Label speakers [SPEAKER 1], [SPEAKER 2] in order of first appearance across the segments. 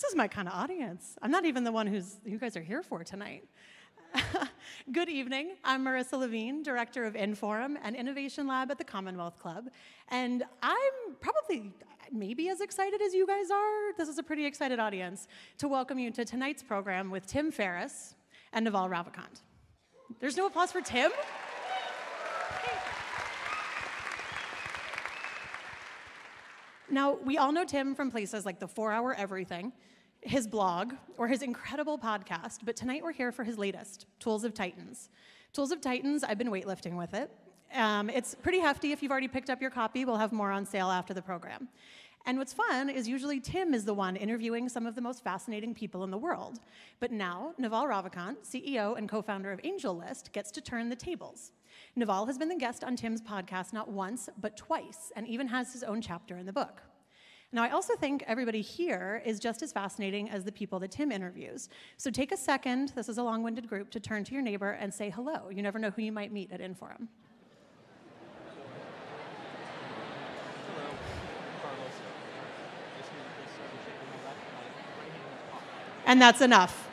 [SPEAKER 1] This is my kind of audience. I'm not even the one who's you guys are here for tonight. Good evening. I'm Marissa Levine, Director of Inforum and Innovation Lab at the Commonwealth Club. And I'm probably maybe as excited as you guys are. This is a pretty excited audience to welcome you to tonight's program with Tim Ferriss and Naval Ravikant. There's no applause for Tim? Now, we all know Tim from places like the 4 Hour Everything, his blog, or his incredible podcast, but tonight we're here for his latest, Tools of Titans. Tools of Titans, I've been weightlifting with it. Um, it's pretty hefty. If you've already picked up your copy, we'll have more on sale after the program. And what's fun is usually Tim is the one interviewing some of the most fascinating people in the world. But now, Naval Ravikant, CEO and co founder of AngelList, gets to turn the tables. Naval has been the guest on Tim's podcast not once, but twice, and even has his own chapter in the book. Now, I also think everybody here is just as fascinating as the people that Tim interviews. So take a second, this is a long winded group, to turn to your neighbor and say hello. You never know who you might meet at Inforum. And that's enough.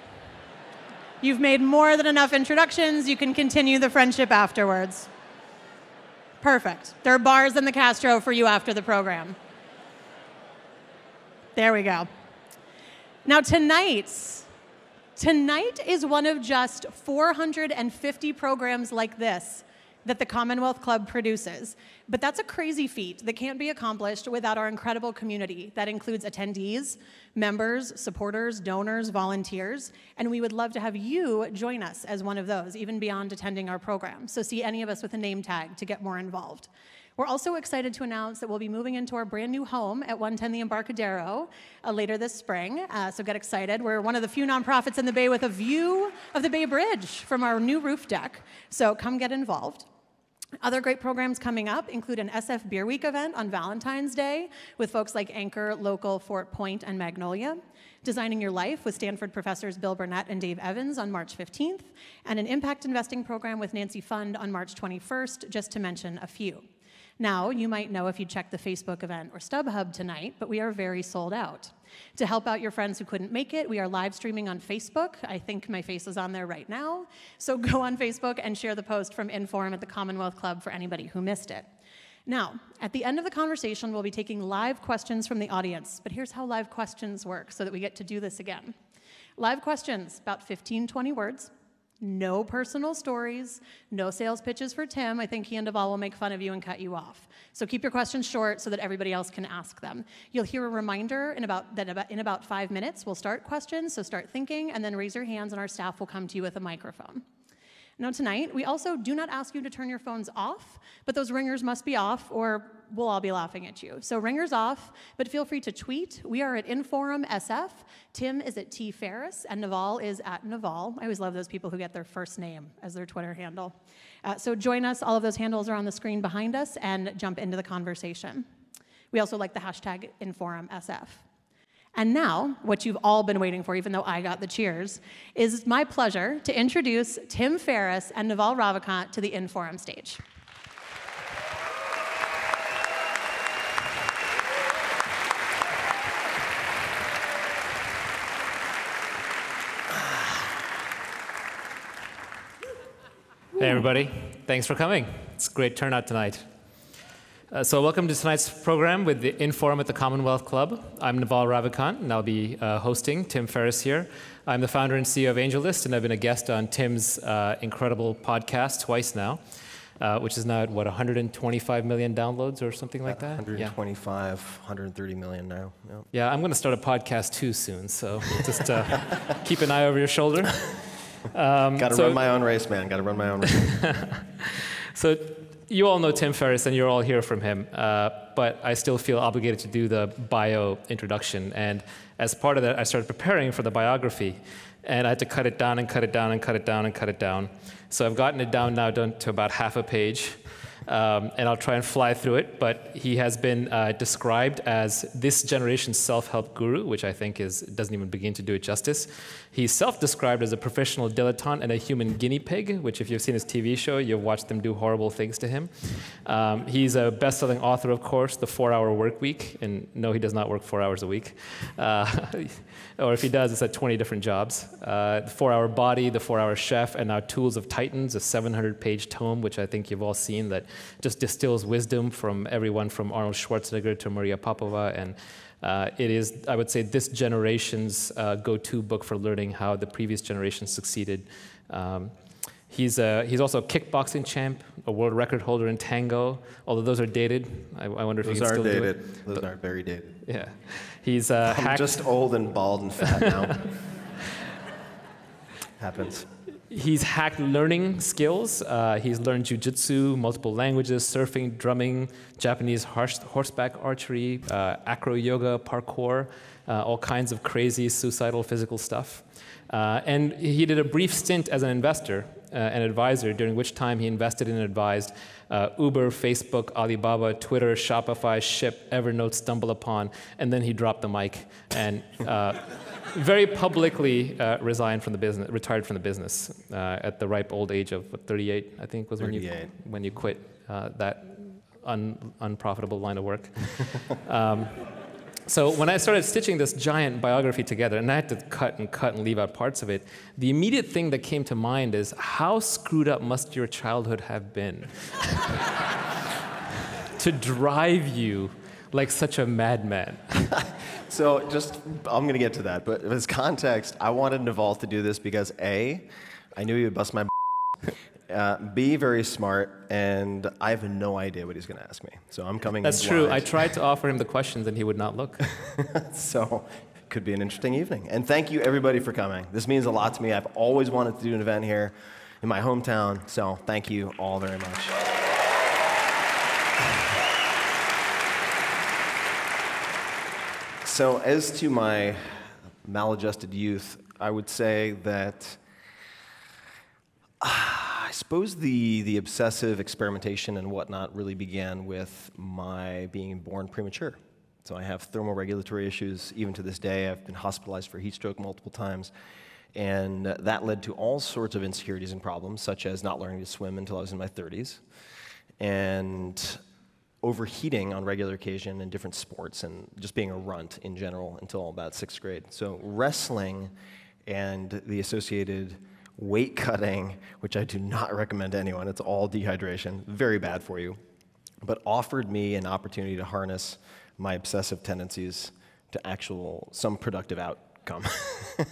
[SPEAKER 1] You've made more than enough introductions. You can continue the friendship afterwards. Perfect. There are bars in the Castro for you after the program. There we go. Now, tonight, tonight is one of just 450 programs like this that the Commonwealth Club produces. But that's a crazy feat that can't be accomplished without our incredible community that includes attendees, members, supporters, donors, volunteers, and we would love to have you join us as one of those, even beyond attending our program. So see any of us with a name tag to get more involved. We're also excited to announce that we'll be moving into our brand new home at 110 the Embarcadero uh, later this spring. Uh, so get excited. We're one of the few nonprofits in the Bay with a view of the Bay Bridge from our new roof deck. So come get involved. Other great programs coming up include an SF Beer Week event on Valentine's Day with folks like Anchor, Local, Fort Point, and Magnolia. Designing Your Life with Stanford professors Bill Burnett and Dave Evans on March 15th, and an impact investing program with Nancy Pfund on March 21st, just to mention a few. Now, you might know if you checked the Facebook event or StubHub tonight, but we are very sold out. To help out your friends who couldn't make it, we are live streaming on Facebook. I think my face is on there right now. So go on Facebook and share the post from Inforum at the Commonwealth Club for anybody who missed it. Now, at the end of the conversation, we'll be taking live questions from the audience, but here's how live questions work so that we get to do this again. Live questions, about 15, 20 words. No personal stories, no sales pitches for Tim. I think he and Naval will make fun of you and cut you off. So keep your questions short so that everybody else can ask them. You'll hear a reminder in about that in about five minutes. We'll start questions, so start thinking, and then raise your hands, and our staff will come to you with a microphone. Now, tonight, we also do not ask you to turn your phones off, but those ringers must be off, or we'll all be laughing at you. So, ringers off, but feel free to tweet. We are at Inforum SF. Tim is at T Ferriss, and Naval is at Naval. I always love those people who get their first name as their Twitter handle. Uh, so, join us. All of those handles are on the screen behind us, and jump into the conversation. We also like the hashtag Inforum SF. And now, what you've all been waiting for, even though I got the cheers, is my pleasure to introduce Tim Ferriss and Naval Ravikant to the Inforum stage.
[SPEAKER 2] Hey, everybody. Thanks for coming. It's a great turnout tonight. Uh, so welcome to tonight's program with the Inforum at the Commonwealth Club. I'm Naval Ravikant, and I'll be uh, hosting Tim Ferriss here. I'm the founder and CEO of AngelList, and I've been a guest on Tim's uh, incredible podcast twice now, uh, which is now at, what, 125 million downloads or something like that?
[SPEAKER 3] 125, yeah. 130 million now.
[SPEAKER 2] Yep. Yeah, I'm going to start a podcast too soon, so just uh, keep an eye over your shoulder.
[SPEAKER 3] Um, Got to so, run my own race, man. Got to run my own race.
[SPEAKER 2] so you all know Tim Ferriss and you're all here from him, uh, but I still feel obligated to do the bio introduction. And as part of that, I started preparing for the biography, and I had to cut it down and cut it down and cut it down and cut it down. So I've gotten it down now to about half a page. Um, and I'll try and fly through it. But he has been uh, described as this generation's self-help guru, which I think is doesn't even begin to do it justice. He's self-described as a professional dilettante and a human guinea pig, which if you've seen his TV show, you've watched them do horrible things to him. Um, he's a best-selling author, of course, The Four-Hour Work Week, and no, he does not work four hours a week. Uh, or if he does, it's at 20 different jobs. Uh, the Four-Hour Body, The Four-Hour Chef, and now Tools of Titans, a 700-page tome, which I think you've all seen, that just distills wisdom from everyone from Arnold Schwarzenegger to Maria Popova. And uh, it is, I would say, this generation's uh, go-to book for learning how the previous generation succeeded. Um, He's, a, he's also a kickboxing champ, a world record holder in tango, although those are dated. I, I wonder if
[SPEAKER 3] those
[SPEAKER 2] he can still
[SPEAKER 3] dated.
[SPEAKER 2] do it.
[SPEAKER 3] Those are very dated.
[SPEAKER 2] Yeah. He's uh,
[SPEAKER 3] I'm
[SPEAKER 2] hacked,
[SPEAKER 3] just old and bald and fat now. Happens.
[SPEAKER 2] He's hacked learning skills. Uh, he's learned jujitsu, multiple languages, surfing, drumming, Japanese horse, horseback archery, uh, acro yoga, parkour, uh, all kinds of crazy suicidal physical stuff. Uh, and he did a brief stint as an investor uh, an advisor, during which time he invested and advised uh, Uber, Facebook, Alibaba, Twitter, Shopify, Shyp, Evernote, StumbleUpon, and then he dropped the mic and very publicly uh, resigned from the business, retired from the business uh, at the ripe old age of what, 38, I think was when you when you quit uh, that un, unprofitable line of work. Um, so when I started stitching this giant biography together, and I had to cut and cut and leave out parts of it, the immediate thing that came to mind is how screwed up must your childhood have been to drive you like such a madman?
[SPEAKER 3] so just, I'm going to get to that, but as context, I wanted Naval to do this because A, I knew he would bust my uh, B, very smart, and I have no idea what he's going to ask me. So I'm coming.
[SPEAKER 2] That's true. I tried to offer him the questions, and he would not look.
[SPEAKER 3] so it could be an interesting evening. And thank you everybody for coming. This means a lot to me. I've always wanted to do an event here in my hometown. So thank you all very much. So as to my maladjusted youth, I would say that. Uh, suppose the, the obsessive experimentation and whatnot really began with my being born premature. So I have thermoregulatory issues even to this day. I've been hospitalized for heat stroke multiple times. And that led to all sorts of insecurities and problems, such as not learning to swim until I was in my 30s, and overheating on regular occasion in different sports, and just being a runt in general until about sixth grade. So wrestling and the associated weight cutting, which I do not recommend to anyone. It's all dehydration, very bad for you, but offered me an opportunity to harness my obsessive tendencies to actual some productive outcome.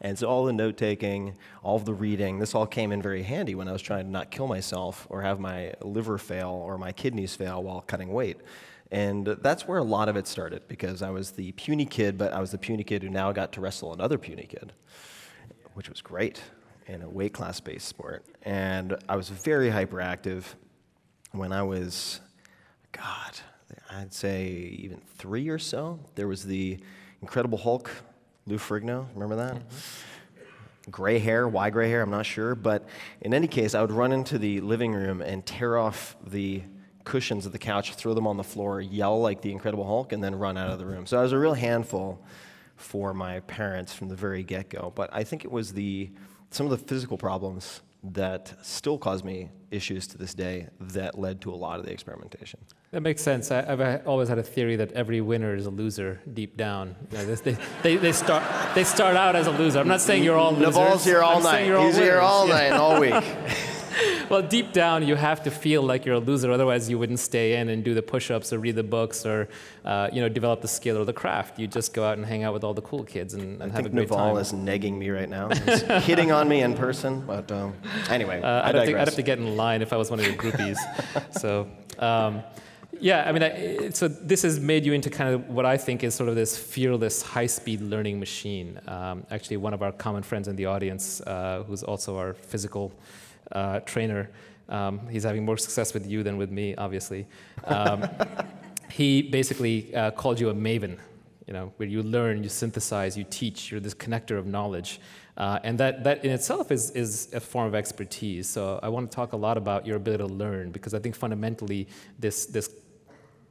[SPEAKER 3] and so all the note taking, all the reading, this all came in very handy when I was trying to not kill myself or have my liver fail or my kidneys fail while cutting weight. And that's where a lot of it started because I was the puny kid, but I was the puny kid who now got to wrestle another puny kid, which was great in a weight class based sport. And I was very hyperactive when I was, God, I'd say even three or so. There was the Incredible Hulk, Lou Ferrigno, remember that? Mm-hmm. Gray hair, why gray hair, I'm not sure. But in any case, I would run into the living room and tear off the cushions of the couch, throw them on the floor, yell like the Incredible Hulk, and then run out of the room. So I was a real handful for my parents from the very get go. But I think it was the some of the physical problems that still cause me issues to this day that led to a lot of the experimentation.
[SPEAKER 2] That makes sense. I, have always had a theory that every winner is a loser deep down. You know, they, they, they, start, they start out as a loser. I'm not saying you're all losers.
[SPEAKER 3] Naval's here all
[SPEAKER 2] I'm
[SPEAKER 3] night.
[SPEAKER 2] All
[SPEAKER 3] He's here all night and all week.
[SPEAKER 2] well, deep down, you have to feel like you're a loser. Otherwise, you wouldn't stay in and do the push-ups or read the books or, uh, you know, develop the skill or the craft. You just go out and hang out with all the cool kids and, and have a great
[SPEAKER 3] Naval
[SPEAKER 2] time.
[SPEAKER 3] is negging me right now. He's hitting on me in person. But um, anyway, uh,
[SPEAKER 2] I would, have to, I'd have to get in line if I was one of your groupies. so. Um, yeah, I mean, I, so this has made you into kind of what I think is sort of this fearless, high-speed learning machine. Um, actually, one of our common friends in the audience, uh, who's also our physical uh, trainer. Um, he's having more success with you than with me, obviously. Um, he basically uh, called you a maven. You know, where you learn, you synthesize, you teach, you're this connector of knowledge. Uh, and that, that in itself is, is a form of expertise. So I want to talk a lot about your ability to learn because I think fundamentally this, this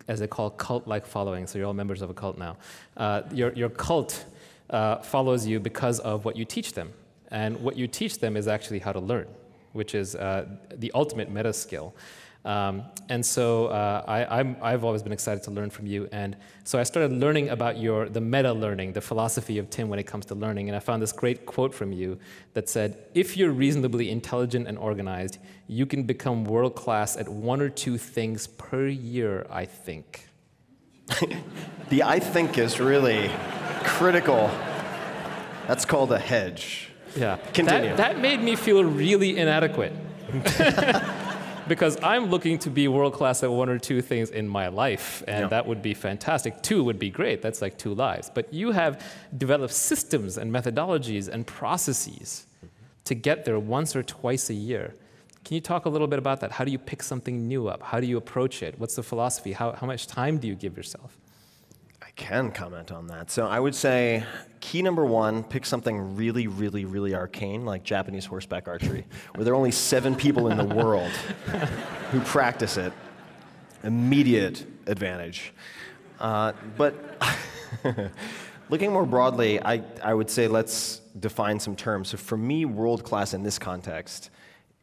[SPEAKER 2] as they call cult-like following, so you're all members of a cult now, uh, your, your cult uh, follows you because of what you teach them. And what you teach them is actually how to learn, which is uh, the ultimate meta skill. Um, and so uh, I, have always been excited to learn from you. And so I started learning about your, the meta learning, the philosophy of Tim when it comes to learning. And I found this great quote from you that said, If you're reasonably intelligent and organized, you can become world class at one or two things per year, I think.
[SPEAKER 3] the I think is really critical. That's called a hedge.
[SPEAKER 2] Yeah.
[SPEAKER 3] Continue.
[SPEAKER 2] That, that made me feel really inadequate. because I'm looking to be world class at one or two things in my life, and yeah. that would be fantastic. Two would be great. That's like two lives. But you have developed systems and methodologies and processes to get there once or twice a year. Can you talk a little bit about that? How do you pick something new up? How do you approach it? What's the philosophy? How, how much time do you give yourself?
[SPEAKER 3] Can comment on that. So I would say key number one, pick something really, really, really arcane, like Japanese horseback archery, where there are only seven people in the world who practice it. Immediate advantage. Uh, but looking more broadly, I, I would say let's define some terms. So for me, world class in this context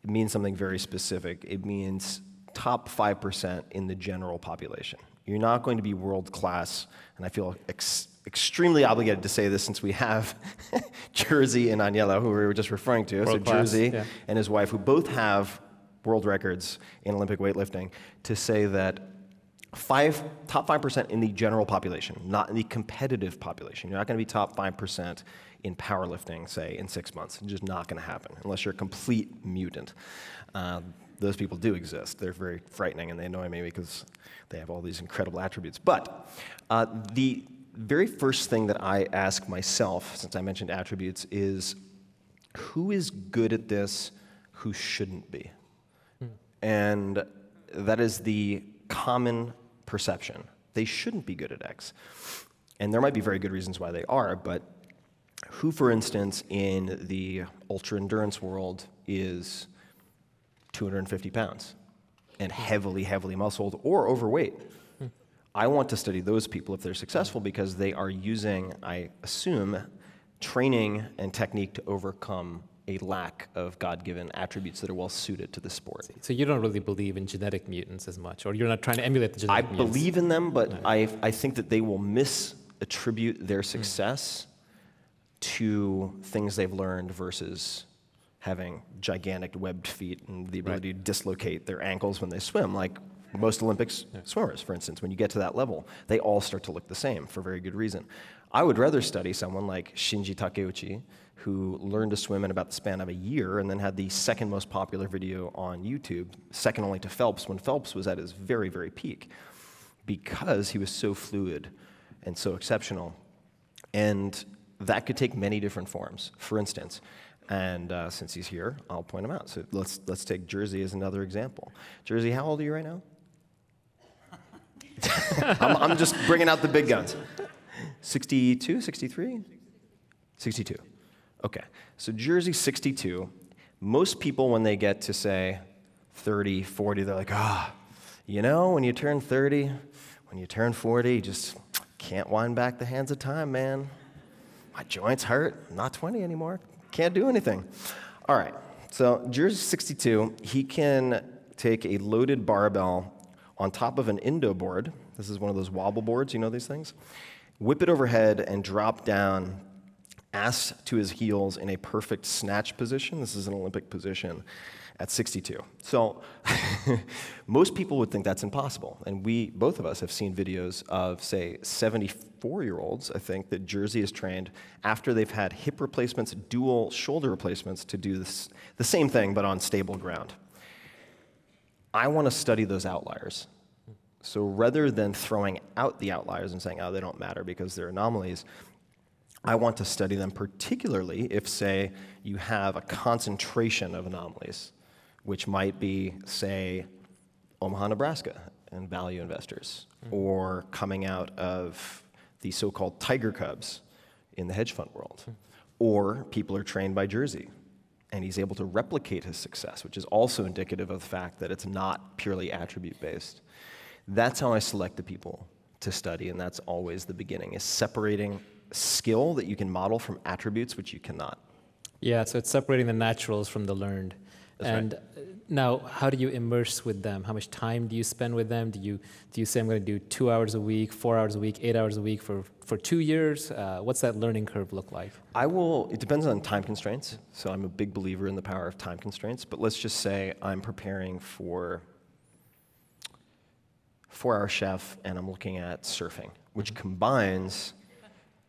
[SPEAKER 3] means something very specific. It means top 5% in the general population. You're not going to be world class, and I feel ex- extremely obligated to say this since we have Jerzy and Aniela, who we were just referring to.
[SPEAKER 2] World
[SPEAKER 3] so
[SPEAKER 2] class,
[SPEAKER 3] Jerzy
[SPEAKER 2] yeah.
[SPEAKER 3] and his wife, who both have world records in Olympic weightlifting, to say that five, top 5% in the general population, not in the competitive population. You're not going to be top 5% in powerlifting, say, in six months. It's just not going to happen unless you're a complete mutant. Uh, those people do exist. They're very frightening and they annoy me because they have all these incredible attributes. But uh, the very first thing that I ask myself, since I mentioned attributes, is who is good at this, who shouldn't be? And that is the common perception. They shouldn't be good at X. And there might be very good reasons why they are, but who, for instance, in the ultra endurance world is 250 pounds and heavily, heavily muscled or overweight. I want to study those people if they're successful because they are using, I assume, training and technique to overcome a lack of God given attributes that are well suited to the sport.
[SPEAKER 2] So you don't really believe in genetic mutants as much, or you're not trying to emulate the genetic
[SPEAKER 3] I
[SPEAKER 2] mutants?
[SPEAKER 3] believe in them, but no. I, I think that they will misattribute their success mm. to things they've learned versus having gigantic webbed feet and the ability right. to dislocate their ankles when they swim, like most Olympics yeah. swimmers, for instance. When you get to that level, they all start to look the same for very good reason. I would rather study someone like Shinji Takeuchi, who learned to swim in about the span of a year and then had the second most popular video on YouTube, second only to Phelps, when Phelps was at his very, very peak, because he was so fluid and so exceptional. And that could take many different forms. For instance, and uh, since he's here, I'll point him out. So let's, let's take Jerzy as another example. Jerzy, how old are you right now? I'm, I'm just bringing out the big guns. 62, 63? 62. Okay. So Jerzy, 62. Most people, when they get to say 30, 40, they're like, ah, oh, you know, when you turn 30, when you turn 40, you just can't wind back the hands of time, man. My joints hurt. I'm not 20 anymore. Can't do anything. All right. So Jerzy 62, he can take a loaded barbell on top of an Indo board. This is one of those wobble boards, you know these things? Whip it overhead and drop down ass to his heels in a perfect snatch position. This is an Olympic position at 62. So most people would think that's impossible. And we, both of us, have seen videos of, say, 74 year olds, I think, that Jerzy has trained after they've had hip replacements, dual shoulder replacements to do this, the same thing but on stable ground. I want to study those outliers. So rather than throwing out the outliers and saying, oh, they don't matter because they're anomalies, I want to study them particularly if, say, you have a concentration of anomalies which might be, say, Omaha, Nebraska, and value investors, mm-hmm. or coming out of the so called tiger cubs in the hedge fund world. Or people are trained by Jerzy, and he's able to replicate his success, which is also indicative of the fact that it's not purely attribute based. That's how I select the people to study, and that's always the beginning, is separating skill that you can model from attributes which you cannot.
[SPEAKER 2] Yeah, so it's separating the naturals from the learned.
[SPEAKER 3] That's right.
[SPEAKER 2] and uh, now, how do you immerse with them? How much time do you spend with them? Do you do you say I'm going to do two hours a week, four hours a week, eight hours a week for for two years? Uh, what's that learning curve look like?
[SPEAKER 3] I will, it depends on time constraints. So I'm a big believer in the power of time constraints. But let's just say I'm preparing for four hour chef and I'm looking at surfing, which combines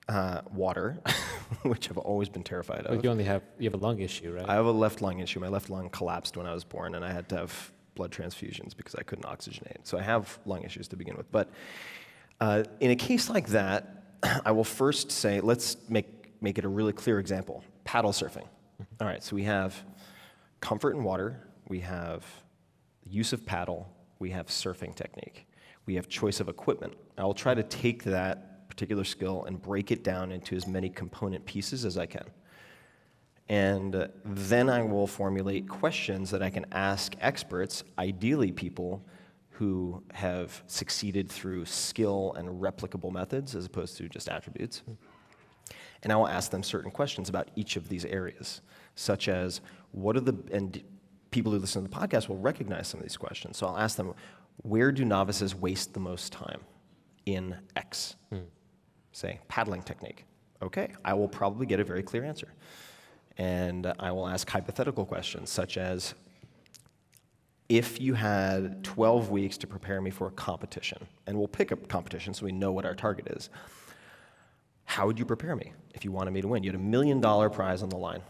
[SPEAKER 3] uh, water, which I've always been terrified of.
[SPEAKER 2] you only have you have a lung issue, right?
[SPEAKER 3] I have a left lung issue. My left lung collapsed when I was born, and I had to have blood transfusions because I couldn't oxygenate. So I have lung issues to begin with. But uh, in a case like that, I will first say, let's make, make it a really clear example paddle surfing. All right, so we have comfort in water, we have use of paddle, we have surfing technique, we have choice of equipment. I will try to take that particular skill and break it down into as many component pieces as I can. And then I will formulate questions that I can ask experts, ideally people who have succeeded through skill and replicable methods as opposed to just attributes. And I will ask them certain questions about each of these areas, such as what are the, and people who listen to the podcast will recognize some of these questions. So I'll ask them, where do novices waste the most time in X? Hmm. Say, paddling technique. Okay, I will probably get a very clear answer. And I will ask hypothetical questions, such as, if you had 12 weeks to prepare me for a competition, and we'll pick a competition so we know what our target is, how would you prepare me if you wanted me to win? You had a million dollar prize on the line.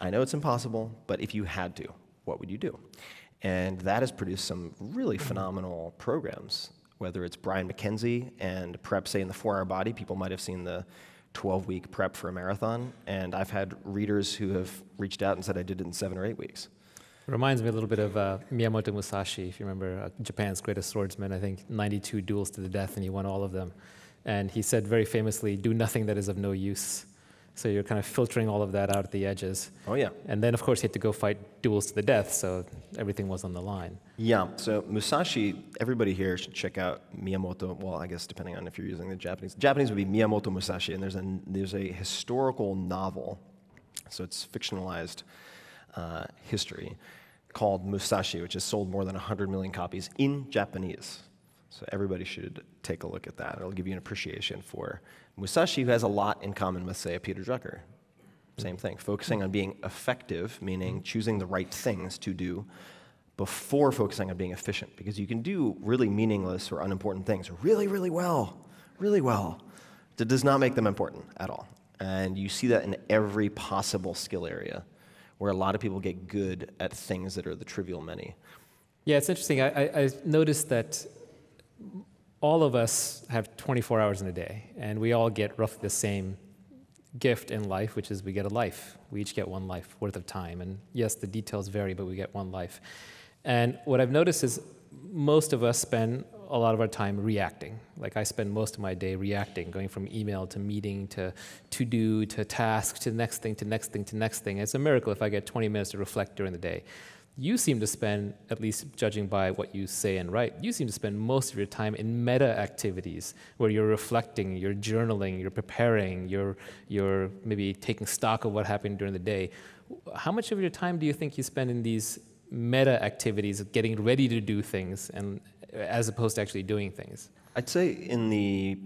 [SPEAKER 3] I know it's impossible, but if you had to, what would you do? And that has produced some really phenomenal programs, whether it's Brian McKenzie and prep, say, in the four hour body. People might have seen the 12 week prep for a marathon. And I've had readers who have reached out and said I did it in seven or eight weeks.
[SPEAKER 2] It reminds me a little bit of uh, Miyamoto Musashi, if you remember, uh, Japan's greatest swordsman. I think 92 duels to the death, and he won all of them. And he said very famously, "Do nothing that is of no use." So you're kind of filtering all of that out at the edges.
[SPEAKER 3] Oh, yeah.
[SPEAKER 2] And then, of course, you had to go fight duels to the death, so everything was on the line.
[SPEAKER 3] Yeah, so Musashi, everybody here should check out Miyamoto. Well, I guess depending on if you're using the Japanese. Japanese would be Miyamoto Musashi, and there's a, there's a historical novel, so it's fictionalized uh, history, called Musashi, which has sold more than 100 million copies in Japanese. So everybody should take a look at that. It'll give you an appreciation for Musashi, who has a lot in common with, say, a Peter Drucker. Same thing, focusing on being effective, meaning choosing the right things to do before focusing on being efficient, because you can do really meaningless or unimportant things really, really well, really well. That does not make them important at all. And you see that in every possible skill area, where a lot of people get good at things that are the trivial many.
[SPEAKER 2] Yeah, it's interesting. I, I, I noticed that all of us have 24 hours in a day, and we all get roughly the same gift in life, which is we get a life. We each get one life worth of time. And yes, the details vary, but we get one life. And what I've noticed is most of us spend a lot of our time reacting. Like I spend most of my day reacting, going from email to meeting to to do to task to next thing to next thing to next thing. It's a miracle if I get 20 minutes to reflect during the day. You seem to spend, at least judging by what you say and write, you seem to spend most of your time in meta activities where you're reflecting, you're journaling, you're preparing, you're, you're maybe taking stock of what happened during the day. How much of your time do you think you spend in these meta activities, getting ready to do things, and as opposed to actually doing things?
[SPEAKER 3] I'd say in the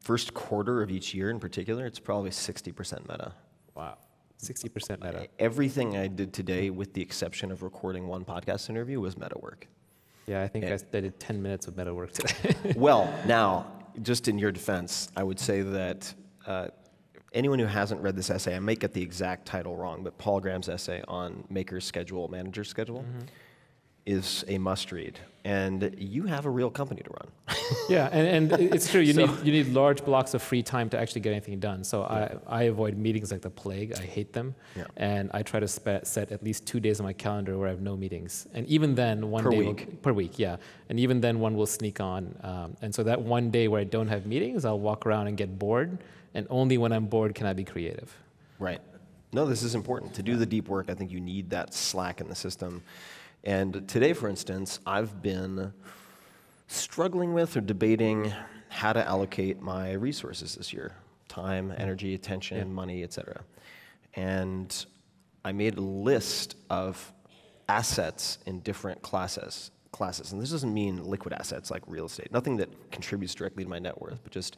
[SPEAKER 3] first quarter of each year in particular, it's probably 60% meta.
[SPEAKER 2] Wow. 60% meta.
[SPEAKER 3] Everything I did today, with the exception of recording one podcast interview, was meta work.
[SPEAKER 2] Yeah, I think
[SPEAKER 3] Yeah.
[SPEAKER 2] I, I did 10 minutes of meta work today.
[SPEAKER 3] well, now, just in your defense, I would say that uh, anyone who hasn't read this essay, I might get the exact title wrong, but Paul Graham's essay on maker's schedule, manager's schedule, is a must read. And you have a real company to run.
[SPEAKER 2] yeah, and, and it's true. You,
[SPEAKER 3] So-
[SPEAKER 2] need, you need large blocks of free time to actually get anything done. So I, I avoid meetings like the plague. I hate them.
[SPEAKER 3] Yeah.
[SPEAKER 2] And I try to set at least two days on my calendar where I have no meetings. And even then, one
[SPEAKER 3] Per
[SPEAKER 2] day will-
[SPEAKER 3] week.
[SPEAKER 2] per week, yeah. And even then, one will sneak on. Um, and so that one day where I don't have meetings, I'll walk around and get bored. And only when I'm bored can I be creative.
[SPEAKER 3] Right. No, this is important. To do the deep work, I think you need that slack in the system. And today, for instance, I've been struggling with or debating how to allocate my resources this year time, mm-hmm. energy, attention,
[SPEAKER 2] Yeah.
[SPEAKER 3] money, etc. And I made a list of assets in different classes. Classes, and this doesn't mean liquid assets like real estate. Nothing that contributes directly to my net worth, but just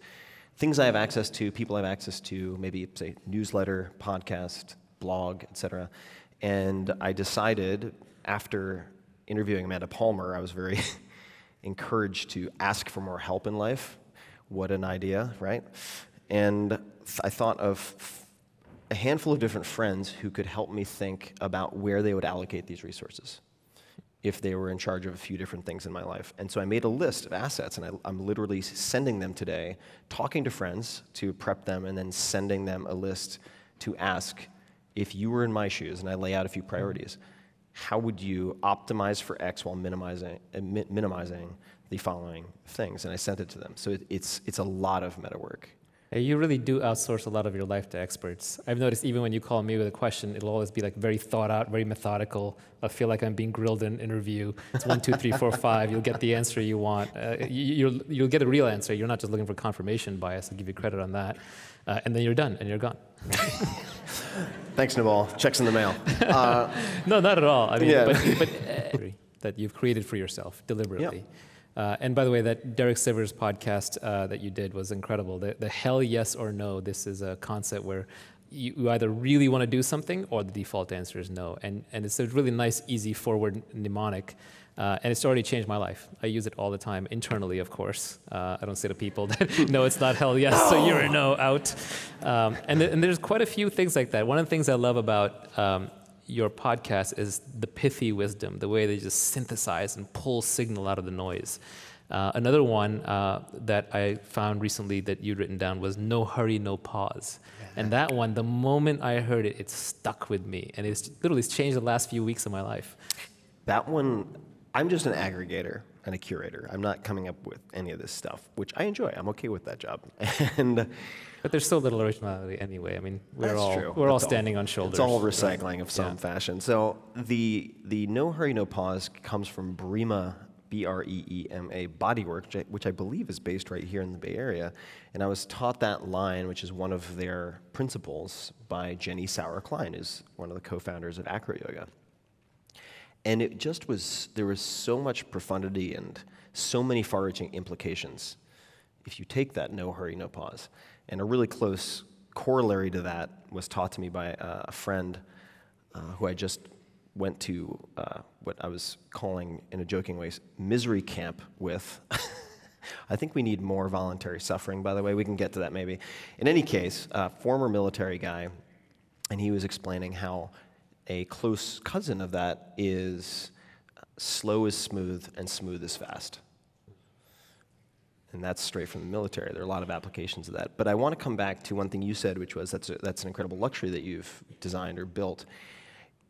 [SPEAKER 3] things I have access to, people I have access to, maybe say newsletter, podcast, blog, etc. And I decided after interviewing Amanda Palmer, I was very encouraged to ask for more help in life. What an idea, right? And I thought of a handful of different friends who could help me think about where they would allocate these resources if they were in charge of a few different things in my life. And so I made a list of assets, and I, am literally sending them today, talking to friends to prep them, and then sending them a list to ask if you were in my shoes, and I lay out a few mm-hmm. priorities. How would you optimize for X while minimizing, uh, mi- minimizing the following things? And I sent it to them. So it, it's, it's a lot of meta work.
[SPEAKER 2] You really do outsource a lot of your life to experts. I've noticed even when you call me with a question, it'll always be like very thought out, very methodical. I feel like I'm being grilled in an interview. It's one, two, three, four, five. You'll get the answer you want. Uh, you, you'll, you'll get a real answer. You're not just looking for confirmation bias. I'll give you credit on that. Uh, and then you're done and you're gone.
[SPEAKER 3] Thanks, Naval. Checks in the mail. Uh,
[SPEAKER 2] No, not at all. I mean,
[SPEAKER 3] Yeah.
[SPEAKER 2] but, but uh, that you've created for yourself deliberately. Uh, and by the way, that Derek Sivers podcast uh, that you did was incredible. The, the hell yes or no, this is a concept where you, you either really want to do something or the default answer is no. And, and it's a really nice, easy, forward mnemonic. Uh, and it's already changed my life. I use it all the time, internally, of course. Uh, I don't say to people that, no, it's not hell yes, so you're a no out. Um, and, th- and there's quite a few things like that. One of the things I love about um, your podcast is the pithy wisdom, the way they just synthesize and pull signal out of the noise. Uh, another one uh, that I found recently that you'd written down was no hurry, no pause. And that one, the moment I heard it, it stuck with me. And it's literally changed the last few weeks of my life.
[SPEAKER 3] That one, I'm just an aggregator and a curator. I'm not coming up with any of this stuff, which I enjoy. I'm okay with that job. And uh,
[SPEAKER 2] But there's so little originality anyway. I mean, we're all
[SPEAKER 3] true.
[SPEAKER 2] we're all standing on shoulders.
[SPEAKER 3] It's all recycling of some
[SPEAKER 2] Yeah.
[SPEAKER 3] fashion. So the the no hurry, no pause comes from Breema, B R E E M A Bodywork, which I, believe is based right here in the Bay Area. And I was taught that line, which is one of their principles, by Jenny Sauer Klein, who's one of the co-founders of Acro Yoga. And it just was, there was so much profundity and so many far reaching implications if you take that no hurry, no pause. And a really close corollary to that was taught to me by uh, a friend uh, who I just went to uh, what I was calling, in a joking way, misery camp with. I think we need more voluntary suffering, by the way. We can get to that maybe. In any case, a former military guy, and he was explaining how a close cousin of that is slow is smooth and smooth is fast. And that's straight from the military. There are a lot of applications of that. But I want to come back to one thing you said, which was that's, a, that's an incredible luxury that you've designed or built.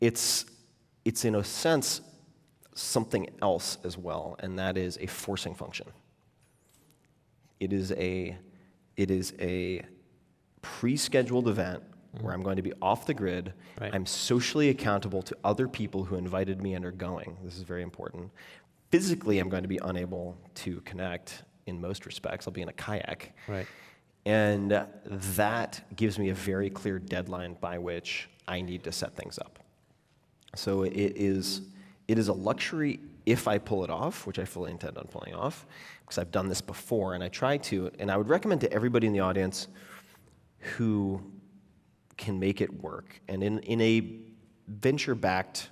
[SPEAKER 3] It's, it's in a sense something else as well, and that is a forcing function. It is a, it is a pre-scheduled event Mm-hmm. where I'm going to be off the grid.
[SPEAKER 2] Right.
[SPEAKER 3] I'm socially accountable to other people who invited me and are going. This is very important. Physically, I'm going to be unable to connect in most respects. I'll be in a kayak.
[SPEAKER 2] Right.
[SPEAKER 3] And that gives me a very clear deadline by which I need to set things up. So it is, it is a luxury if I pull it off, which I fully intend on pulling off, because I've done this before and I try to. And I would recommend to everybody in the audience who can make it work. And in, in a venture backed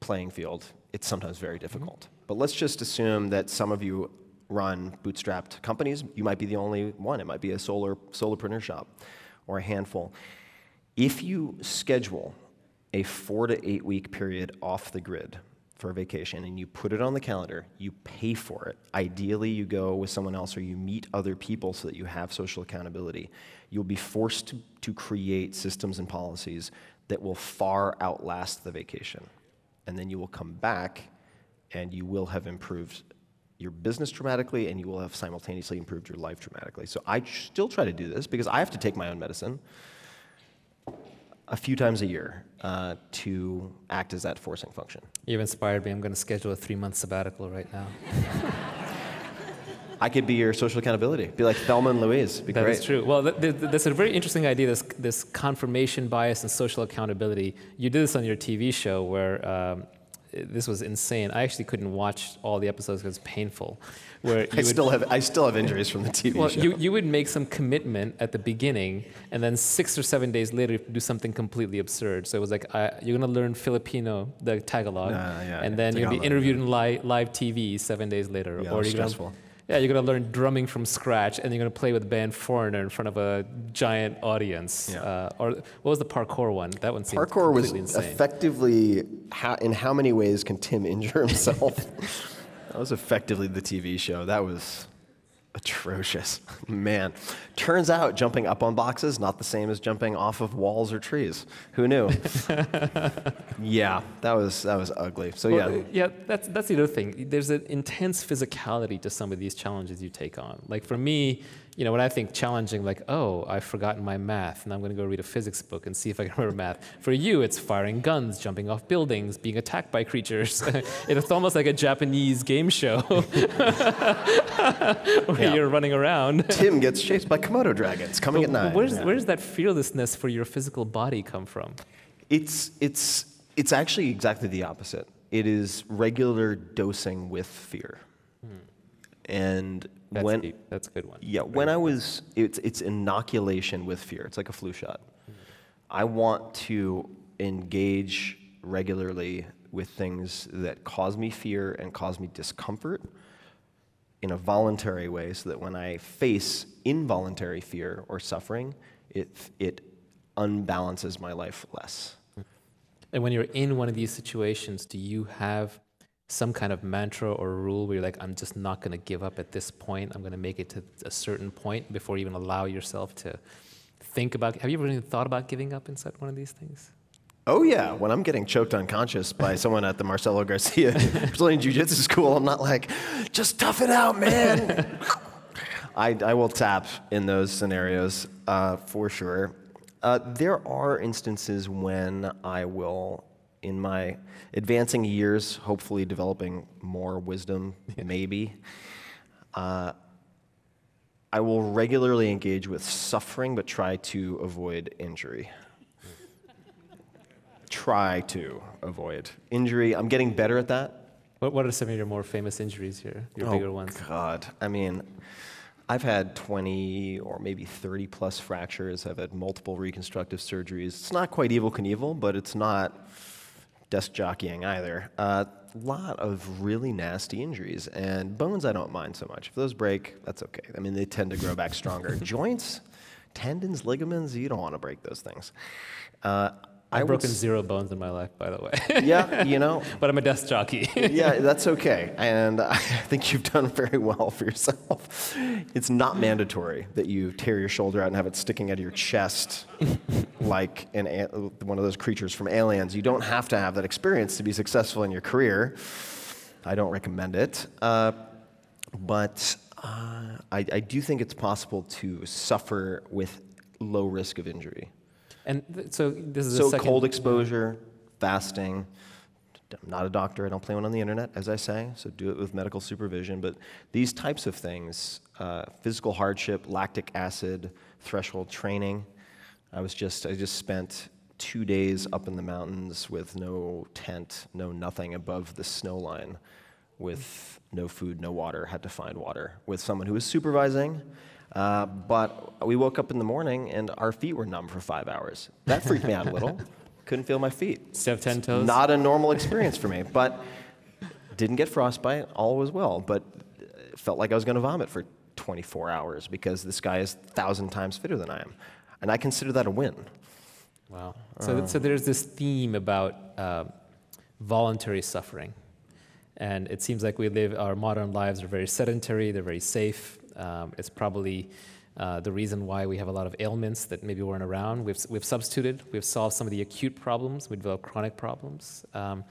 [SPEAKER 3] playing field, it's sometimes very mm-hmm. difficult. But let's just assume that some of you run bootstrapped companies. You might be the only one. It might be a solar solopreneur shop or a handful. If you schedule a four to eight week period off the grid for a vacation and you put it on the calendar, you pay for it. Ideally, you go with someone else or you meet other people so that you have social accountability. You'll be forced to, to create systems and policies that will far outlast the vacation. And then you will come back and you will have improved your business dramatically and you will have simultaneously improved your life dramatically. So I still try to do this because I have to take my own medicine a few times a year uh, to act as that forcing function.
[SPEAKER 2] You've inspired me. I'm going to schedule a three month sabbatical right now.
[SPEAKER 3] I could be your social accountability. Be like Thelma and Louise. Be
[SPEAKER 2] That
[SPEAKER 3] great.
[SPEAKER 2] is true. Well, th- th- that's a very interesting idea. This this confirmation bias and social accountability. You did this on your TV show where. Um, this was insane. I actually couldn't watch all the episodes because it's painful. Where you
[SPEAKER 3] I
[SPEAKER 2] would,
[SPEAKER 3] still have I still have injuries from the TV
[SPEAKER 2] well,
[SPEAKER 3] show.
[SPEAKER 2] you, you would make some commitment at the beginning, and then six or seven days later, you do something completely absurd. So it was like, uh, you're going to learn Filipino, the Tagalog,
[SPEAKER 3] Ah, yeah,
[SPEAKER 2] and then to be interviewed in li- live TV seven days later.
[SPEAKER 3] Yeah,
[SPEAKER 2] or you're gonna,
[SPEAKER 3] stressful.
[SPEAKER 2] Yeah, you're going to learn drumming from scratch, and you're going to play with the band Foreigner in front of a giant audience.
[SPEAKER 3] Yeah.
[SPEAKER 2] Uh, or what was the parkour one? That one seemed
[SPEAKER 3] Parkour was
[SPEAKER 2] insane.
[SPEAKER 3] effectively how, in how many ways can Tim injure himself? that was effectively the TV show. That was atrocious. Man, turns out jumping up on boxes not the same as jumping off of walls or trees. Who knew? yeah, that was that was ugly. So
[SPEAKER 2] Well,
[SPEAKER 3] yeah,
[SPEAKER 2] uh, yeah, that's that's the other thing. There's an intense physicality to some of these challenges you take on. Like for me, you know, when I think challenging, like, oh, I've forgotten my math, and I'm going to go read a physics book and see if I can remember math. For you, it's firing guns, jumping off buildings, being attacked by creatures. it's almost like a Japanese game show where
[SPEAKER 3] Yeah.
[SPEAKER 2] you're running around.
[SPEAKER 3] Tim gets chased by Komodo dragons coming at night.
[SPEAKER 2] Where's,
[SPEAKER 3] Yeah.
[SPEAKER 2] where does that fearlessness for your physical body come from?
[SPEAKER 3] It's, it's, it's actually exactly the opposite. It is regular dosing with fear. Hmm. And
[SPEAKER 2] That's
[SPEAKER 3] when,
[SPEAKER 2] deep. That's a good one.
[SPEAKER 3] yeah, when I was, it's, it's inoculation with fear. It's like a flu shot. I want to engage regularly with things that cause me fear and cause me discomfort in a voluntary way so that when I face involuntary fear or suffering, it, it unbalances my life less.
[SPEAKER 2] And when you're in one of these situations, do you have some kind of mantra or rule where you're like, I'm just not going to give up at this point. I'm going to make it to a certain point before you even allow yourself to think about. Have you ever even thought about giving up inside one of these things?
[SPEAKER 3] Oh yeah, when I'm getting choked unconscious by someone at the Marcelo Garcia Brazilian Jiu-Jitsu school, I'm not like, just tough it out, man. I, I will tap in those scenarios uh, for sure. Uh, there are instances when I will, in my advancing years, hopefully developing more wisdom, maybe. Uh, I will regularly engage with suffering, but try to avoid injury try to avoid injury. I'm getting better at that.
[SPEAKER 2] What, what are some of your more famous injuries here? Your
[SPEAKER 3] oh,
[SPEAKER 2] bigger ones?
[SPEAKER 3] Oh god. I mean, I've had 20 or maybe 30 plus fractures. I've had multiple reconstructive surgeries. It's not quite Evil Knievel, but it's not desk jockeying either. A uh, lot of really nasty injuries. And bones, I don't mind so much. If those break, that's okay. I mean, they tend to grow back stronger. Joints, tendons, ligaments, you don't want to break those things. Uh,
[SPEAKER 2] I've broken
[SPEAKER 3] s-
[SPEAKER 2] zero bones in my life, by the way.
[SPEAKER 3] Yeah, you know,
[SPEAKER 2] but I'm a desk jockey.
[SPEAKER 3] yeah, that's okay. And I think you've done very well for yourself. It's not mandatory that you tear your shoulder out and have it sticking out of your chest like an, a- one of those creatures from Aliens. You don't have to have that experience to be successful in your career. I don't recommend it. Uh, but uh, I, I do think it's possible to suffer with low risk of injury.
[SPEAKER 2] And th- so this is
[SPEAKER 3] So
[SPEAKER 2] a second.
[SPEAKER 3] cold exposure, fasting. I'm not a doctor. I don't play one on the internet, as I say. So do it with medical supervision. But these types of things, uh, physical hardship, lactic acid, threshold training. I was just I just spent two days up in the mountains with no tent, no nothing above the snow line, with no food, no water. Had to find water with someone who was supervising. Uh, but we woke up in the morning and our feet were numb for five hours. That freaked me out a little. Couldn't feel my feet.
[SPEAKER 2] Have 10 toes?
[SPEAKER 3] Not a normal experience for me, but didn't get frostbite. All was well, but felt like I was going to vomit for 24 hours because this guy is a thousand times fitter than I am, and I consider that a win.
[SPEAKER 2] Wow. So, so there's this theme about uh, voluntary suffering. And it seems like we live, our modern lives are very sedentary, they're very safe. Um, it's probably uh, the reason why we have a lot of ailments that maybe weren't around. We've, we've substituted, we've solved some of the acute problems, we developed chronic problems. Um,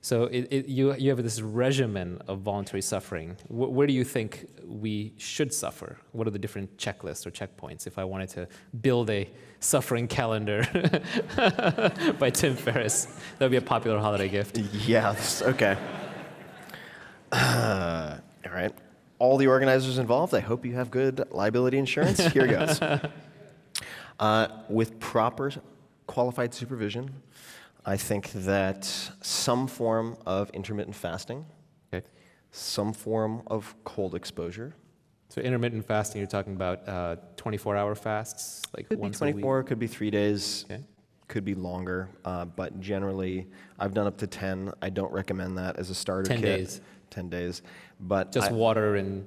[SPEAKER 2] so it, it, you, you have this regimen of voluntary suffering. W- where do you think we should suffer? What are the different checklists or checkpoints? If I wanted to build a suffering calendar by Tim Ferriss, that would be a popular holiday gift.
[SPEAKER 3] Yes, okay. Uh, all right. All the organizers involved, I hope you have good liability insurance. Here goes. Uh, with proper qualified supervision, I think that some form of intermittent fasting,
[SPEAKER 2] Okay.
[SPEAKER 3] some form of cold exposure,
[SPEAKER 2] So intermittent fasting, you're talking about 24-hour fasts, like
[SPEAKER 3] could be
[SPEAKER 2] once a week.
[SPEAKER 3] 24, could be three days,
[SPEAKER 2] Okay.
[SPEAKER 3] could be longer, uh, but generally, I've done up to 10. I don't recommend that as a starter
[SPEAKER 2] 10
[SPEAKER 3] kit.
[SPEAKER 2] days.
[SPEAKER 3] 10 days. But
[SPEAKER 2] Just
[SPEAKER 3] I-
[SPEAKER 2] water and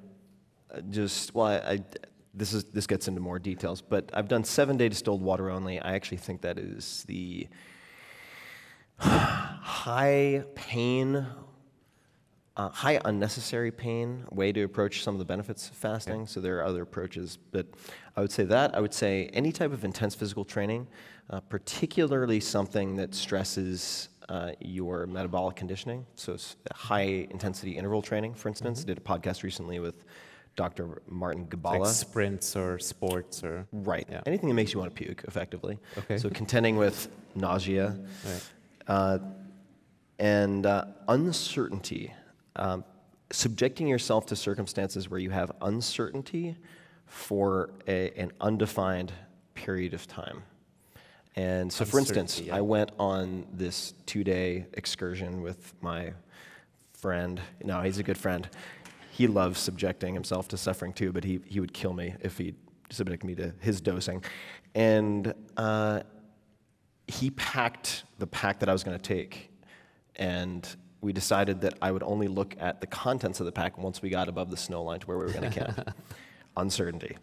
[SPEAKER 3] Uh, just well, I, I- this is this gets into more details, but I've done seven day distilled water only. I actually think that is the high pain, uh, high unnecessary pain way to approach some of the benefits of fasting. So there are other approaches, but I would say that I would say any type of intense physical training, uh, particularly something that stresses. Uh, your metabolic conditioning, so high intensity interval training, for instance. I did a podcast recently with Dr. Martin Gibala.
[SPEAKER 2] like sprints or sports or
[SPEAKER 3] Right.
[SPEAKER 2] Yeah.
[SPEAKER 3] Anything that makes you want to puke, effectively.
[SPEAKER 2] Okay.
[SPEAKER 3] So contending with nausea
[SPEAKER 2] Right.
[SPEAKER 3] uh, and uh, uncertainty, um, subjecting yourself to circumstances where you have uncertainty for a, an undefined period of time. And so, for instance,
[SPEAKER 2] yeah.
[SPEAKER 3] I went on this two day excursion with my friend. No, he's a good friend. He loves subjecting himself to suffering too, but he, he would kill me if he subjected me to his dosing. And uh, he packed the pack that I was going to take. And we decided that I would only look at the contents of the pack once we got above the snow line to where we were going to camp. Uncertainty.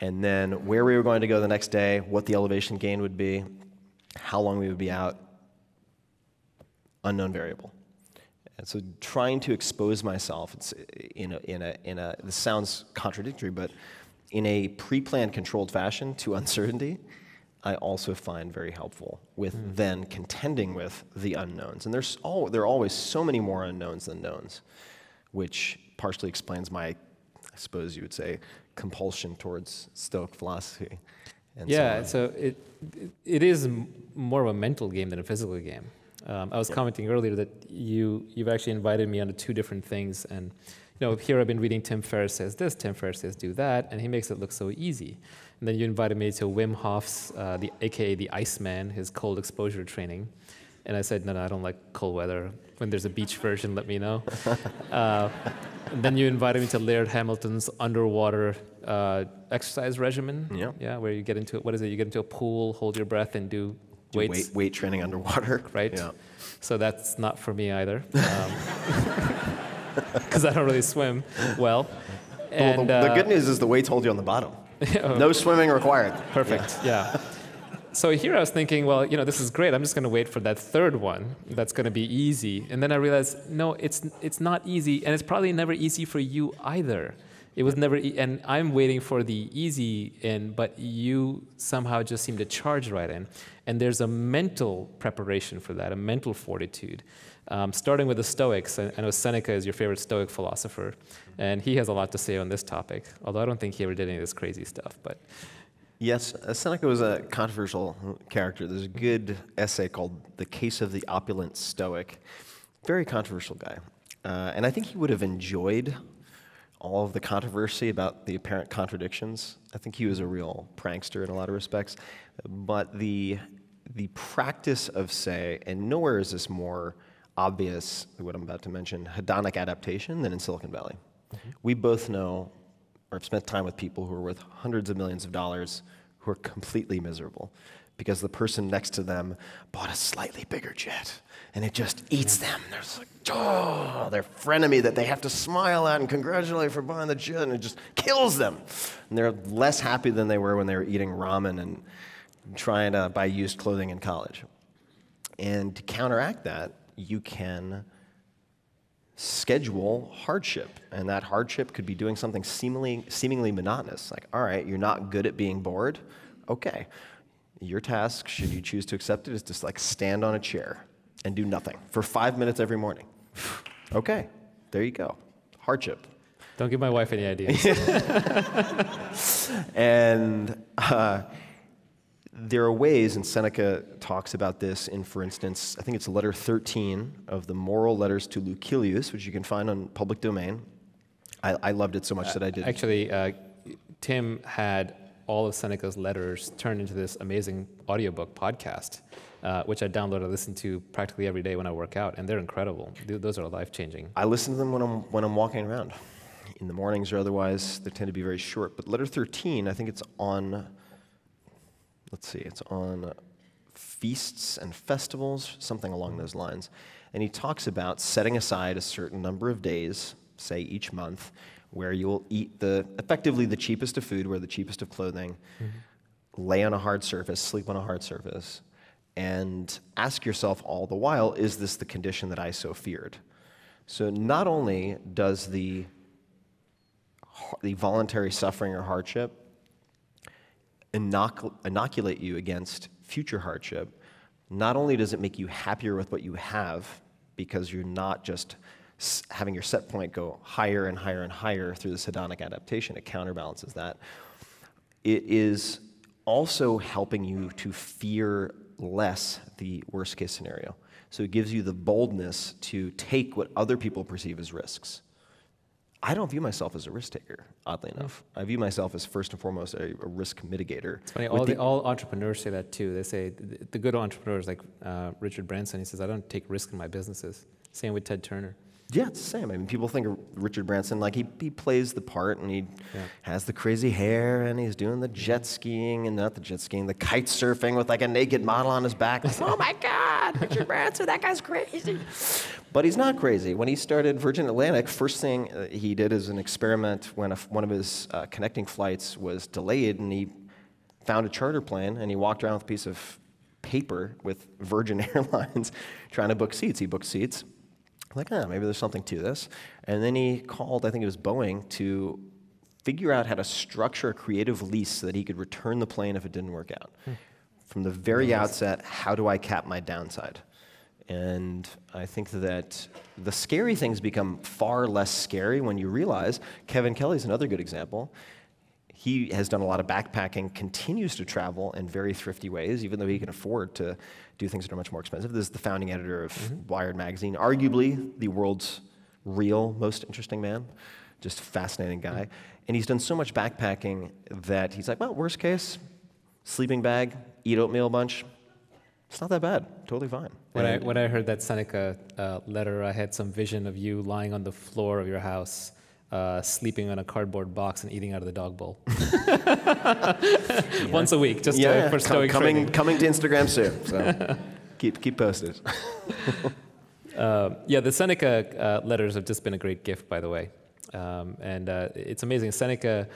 [SPEAKER 3] And then where we were going to go the next day, what the elevation gain would be, how long we would be out, unknown variable. And so trying to expose myself in a, in a, in a this sounds contradictory, but in a pre-planned controlled fashion to uncertainty, I also find very helpful with hmm. then contending with the unknowns. And there's all, there are always so many more unknowns than knowns, which partially explains my, I suppose you would say, compulsion towards Stoic philosophy. And so
[SPEAKER 2] yeah,
[SPEAKER 3] on.
[SPEAKER 2] so it, it it is more of a mental game than a physical game. Um, I was commenting earlier that you you've actually invited me onto two different things, and you know here I've been reading Tim Ferriss says this, Tim Ferriss says do that, and he makes it look so easy. And then you invited me to Wim Hof's, uh, the AKA the Iceman, his cold exposure training, and I said no, no, I don't like cold weather. When there's a beach version, let me know. uh, and then you invited me to Laird Hamilton's underwater uh, exercise regimen.
[SPEAKER 3] Yeah.
[SPEAKER 2] Yeah, where you get into what is it? You get into a pool, hold your breath, and do,
[SPEAKER 3] Do
[SPEAKER 2] weights.
[SPEAKER 3] weight, weight training underwater.
[SPEAKER 2] Right.
[SPEAKER 3] Yeah.
[SPEAKER 2] So that's not for me either, because I don't really swim well.
[SPEAKER 3] Well,
[SPEAKER 2] And
[SPEAKER 3] the, the
[SPEAKER 2] uh,
[SPEAKER 3] good news is the weights hold you on the bottom. no swimming required.
[SPEAKER 2] Perfect. Yeah. So here I was thinking, well, you know, this is great. I'm just going to wait for that third one. That's going to be easy. And then I realized, no, it's it's not easy, and it's probably never easy for you either. It was never, e- and I'm waiting for the easy in, but you somehow just seem to charge right in. And there's a mental preparation for that, a mental fortitude. Um, starting with the Stoics, I, I know Seneca is your favorite Stoic philosopher, and he has a lot to say on this topic. Although I don't think he ever did any of this crazy stuff, but
[SPEAKER 3] Yes, uh, Seneca was a controversial character. There's a good essay called The Case of the Opulent Stoic. Very controversial guy. Uh, and I think he would have enjoyed all of the controversy about the apparent contradictions. I think he was a real prankster in a lot of respects. But the, the practice of, say, and nowhere is this more obvious, what I'm about to mention, hedonic adaptation than in Silicon Valley. We both know or have spent time with people who are worth hundreds of millions of dollars who are completely miserable because the person next to them bought a slightly bigger jet and it just eats them. They're like, oh, their frenemy that they have to smile at and congratulate for buying the jet and it just kills them. And they're less happy than they were when they were eating ramen and trying to buy used clothing in college. And to counteract that, you can schedule hardship. And that hardship could be doing something seemingly, seemingly monotonous. Like, all right, you're not good at being bored. Okay. Your task, should you choose to accept it, is just like stand on a chair and do nothing for five minutes every morning. okay, there you go. Hardship.
[SPEAKER 2] Don't give my wife any ideas.
[SPEAKER 3] and uh, there are ways, and Seneca talks about this in, for instance, I think it's letter 13 of the Moral Letters to Lucilius, which you can find on public domain. I, I loved it so much that I did.
[SPEAKER 2] Actually, uh, Tim had all of Seneca's letters turned into this amazing audiobook podcast, uh, which I download and listen to practically every day when I work out, and they're incredible. Those are life changing.
[SPEAKER 3] I listen to them when I'm, when I'm walking around, in the mornings or otherwise. They tend to be very short. But letter 13, I think it's on let's see, it's on feasts and festivals, something along those lines. And he talks about setting aside a certain number of days, say each month, where you'll eat the effectively the cheapest of food, wear the cheapest of clothing, mm-hmm. lay on a hard surface, sleep on a hard surface, and ask yourself all the while, is this the condition that I so feared? So not only does the the voluntary suffering or hardship inoc- inoculate you against future hardship, not only does it make you happier with what you have, because you're not just having your set point go higher and higher and higher through this hedonic adaptation, it counterbalances that. It is also helping you to fear less the worst case scenario. So it gives you the boldness to take what other people perceive as risks. I don't view myself as a risk taker, oddly enough. I view myself as first and foremost a, a risk mitigator.
[SPEAKER 2] It's funny, all, the, all, entrepreneurs say that too. They say the, the good entrepreneurs, like uh, Richard Branson, he says, I don't take risk in my businesses. Same with Ted Turner.
[SPEAKER 3] Yeah, it's the same. I mean, people think of Richard Branson like he, he plays the part and he yeah. has the crazy hair and he's doing the jet skiing and not the jet skiing, the kite surfing with like a naked model on his back. Like, oh my God, Richard Branson, that guy's crazy. But he's not crazy. When he started Virgin Atlantic, first thing uh, he did is an experiment when a, one of his uh, connecting flights was delayed and he found a charter plane and he walked around with a piece of paper with Virgin Airlines trying to book seats. He booked seats like, ah, maybe there's something to this. And then he called, I think it was Boeing, to figure out how to structure a creative lease so that he could return the plane if it didn't work out. Hmm. From the very nice. outset, how do I cap my downside? And I think that the scary things become far less scary when you realize Kevin Kelly's another good example. He has done a lot of backpacking, continues to travel in very thrifty ways, even though he can afford to do things that are much more expensive. This is the founding editor of mm-hmm. Wired magazine, arguably the world's real most interesting man, just fascinating guy. Mm-hmm. And he's done so much backpacking that he's like, well, worst case, sleeping bag, eat oatmeal a bunch. It's not that bad. Totally fine.
[SPEAKER 2] When I, when I heard that Seneca uh, letter, I had some vision of you lying on the floor of your house uh, sleeping on a cardboard box and eating out of the dog bowl. yeah. Once a week, just
[SPEAKER 3] yeah,
[SPEAKER 2] for stoic
[SPEAKER 3] coming,
[SPEAKER 2] training.
[SPEAKER 3] coming to Instagram soon. So keep, keep posted.
[SPEAKER 2] uh, yeah, the Seneca uh, letters have just been a great gift, by the way. Um, and uh, it's amazing. Seneca,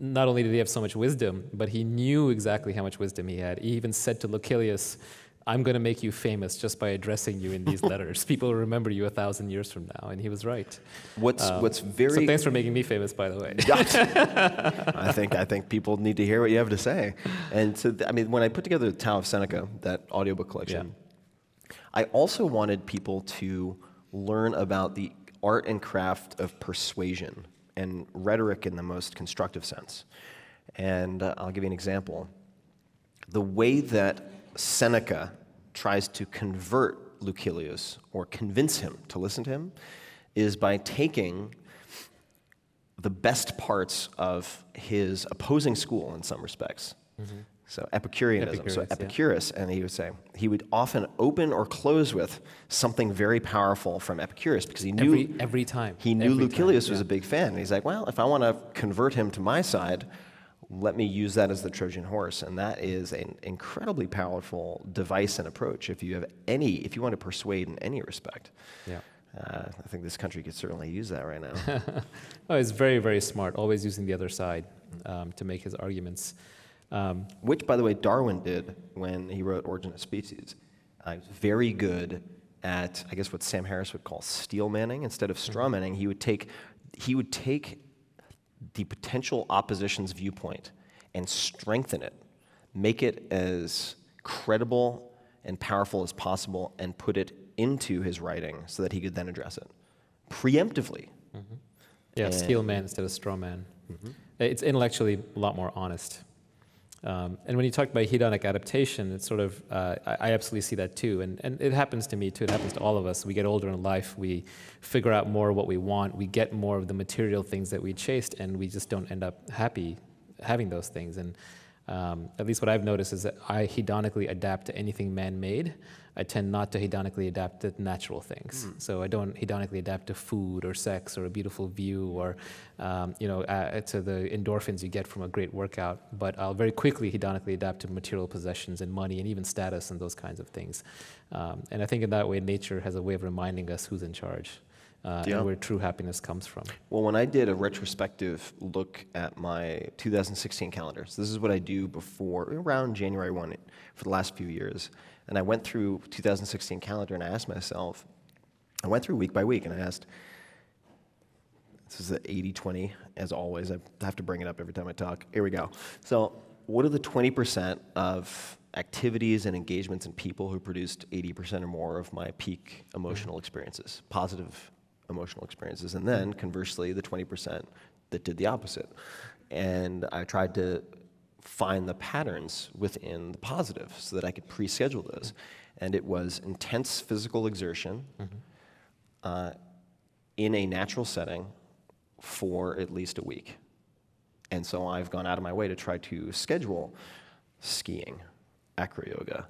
[SPEAKER 2] not only did he have so much wisdom, but he knew exactly how much wisdom he had. He even said to Lucilius, I'm going to make you famous just by addressing you in these letters. People will remember you a thousand years from now. And he was right.
[SPEAKER 3] What's, um, what's very.
[SPEAKER 2] So thanks for making me famous, by the way.
[SPEAKER 3] I, think, I think people need to hear what you have to say. And so, I mean, when I put together the Tao of Seneca, that audiobook collection, yeah. I also wanted people to learn about the art and craft of persuasion and rhetoric in the most constructive sense. And uh, I'll give you an example. The way that Seneca tries to convert Lucilius or convince him to listen to him is by taking the best parts of his opposing school in some respects. Mm-hmm. So Epicureanism. Epicurus, so Epicurus, yeah. and he would say he would often open or close with something very powerful from Epicurus because he knew
[SPEAKER 2] every, every time
[SPEAKER 3] he knew
[SPEAKER 2] every
[SPEAKER 3] Lucilius
[SPEAKER 2] time, yeah.
[SPEAKER 3] was a big fan. And he's like, well, if I want to convert him to my side, let me use that as the Trojan horse. And that is an incredibly powerful device and approach if you have any, if you want to persuade in any respect.
[SPEAKER 2] Yeah.
[SPEAKER 3] Uh, I think this country could certainly use that right now.
[SPEAKER 2] oh, he's very, very smart, always using the other side um, to make his arguments.
[SPEAKER 3] Um, Which, by the way, Darwin did when he wrote Origin of Species. Uh, he was very good at, I guess, what Sam Harris would call steel manning. Instead of straw manning, he would take, he would take the potential opposition's viewpoint and strengthen it, make it as credible and powerful as possible, and put it into his writing so that he could then address it preemptively. Mm-hmm.
[SPEAKER 2] Yeah,
[SPEAKER 3] And-
[SPEAKER 2] steel man instead of straw man. Mm-hmm. It's intellectually a lot more honest. Um, and when you talk about hedonic adaptation, it's sort of, uh, I, I absolutely see that too. And, and it happens to me too. It happens to all of us. We get older in life, we figure out more what we want, we get more of the material things that we chased, and we just don't end up happy having those things. And um, at least what I've noticed is that I hedonically adapt to anything man made. I tend not to hedonically adapt to natural things. So I don't hedonically adapt to food or sex or a beautiful view or, um, you know, uh, to the endorphins you get from a great workout. But I'll very quickly hedonically adapt to material possessions and money and even status and those kinds of things. Um, and I think in that way, nature has a way of reminding us who's in charge uh,
[SPEAKER 3] Yeah.
[SPEAKER 2] and where true happiness comes from.
[SPEAKER 3] Well, when I did a retrospective look at my 2016 calendar, so this is what I do before, around January 1 for the last few years. And I went through 2016 calendar and I asked myself, I went through week by week and I asked, this is the 80 20, as always. I have to bring it up every time I talk. Here we go. So, what are the 20% of activities and engagements and people who produced 80% or more of my peak emotional experiences, positive emotional experiences? And then, conversely, the 20% that did the opposite. And I tried to find the patterns within the positive so that I could pre schedule those. And it was intense physical exertion uh, in a natural setting for at least a week. And so I've gone out of my way to try to schedule skiing, acro yoga,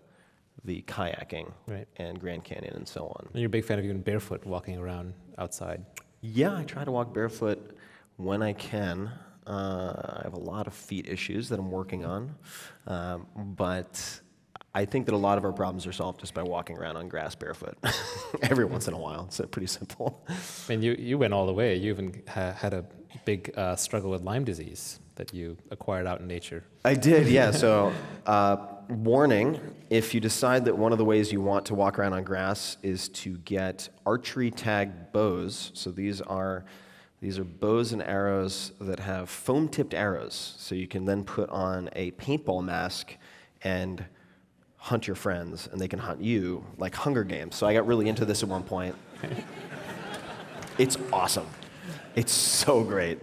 [SPEAKER 3] the kayaking,
[SPEAKER 2] Right.
[SPEAKER 3] and Grand Canyon, and so on.
[SPEAKER 2] And you're a big fan of even barefoot walking around outside.
[SPEAKER 3] Yeah, I try to walk barefoot when I can. Uh, I have a lot of feet issues that I'm working on, um, but I think that a lot of our problems are solved just by walking around on grass barefoot every once in a while. It's pretty simple.
[SPEAKER 2] And you, you went all the way. You even ha- had a big uh, struggle with Lyme disease that you acquired out in nature.
[SPEAKER 3] I did, yeah. So, uh, warning if you decide that one of the ways you want to walk around on grass is to get archery tag bows, so these are. These are bows and arrows that have foam tipped arrows, so you can then put on a paintball mask and hunt your friends, and they can hunt you like Hunger Games. So I got really into this at one point. It's awesome. It's so great.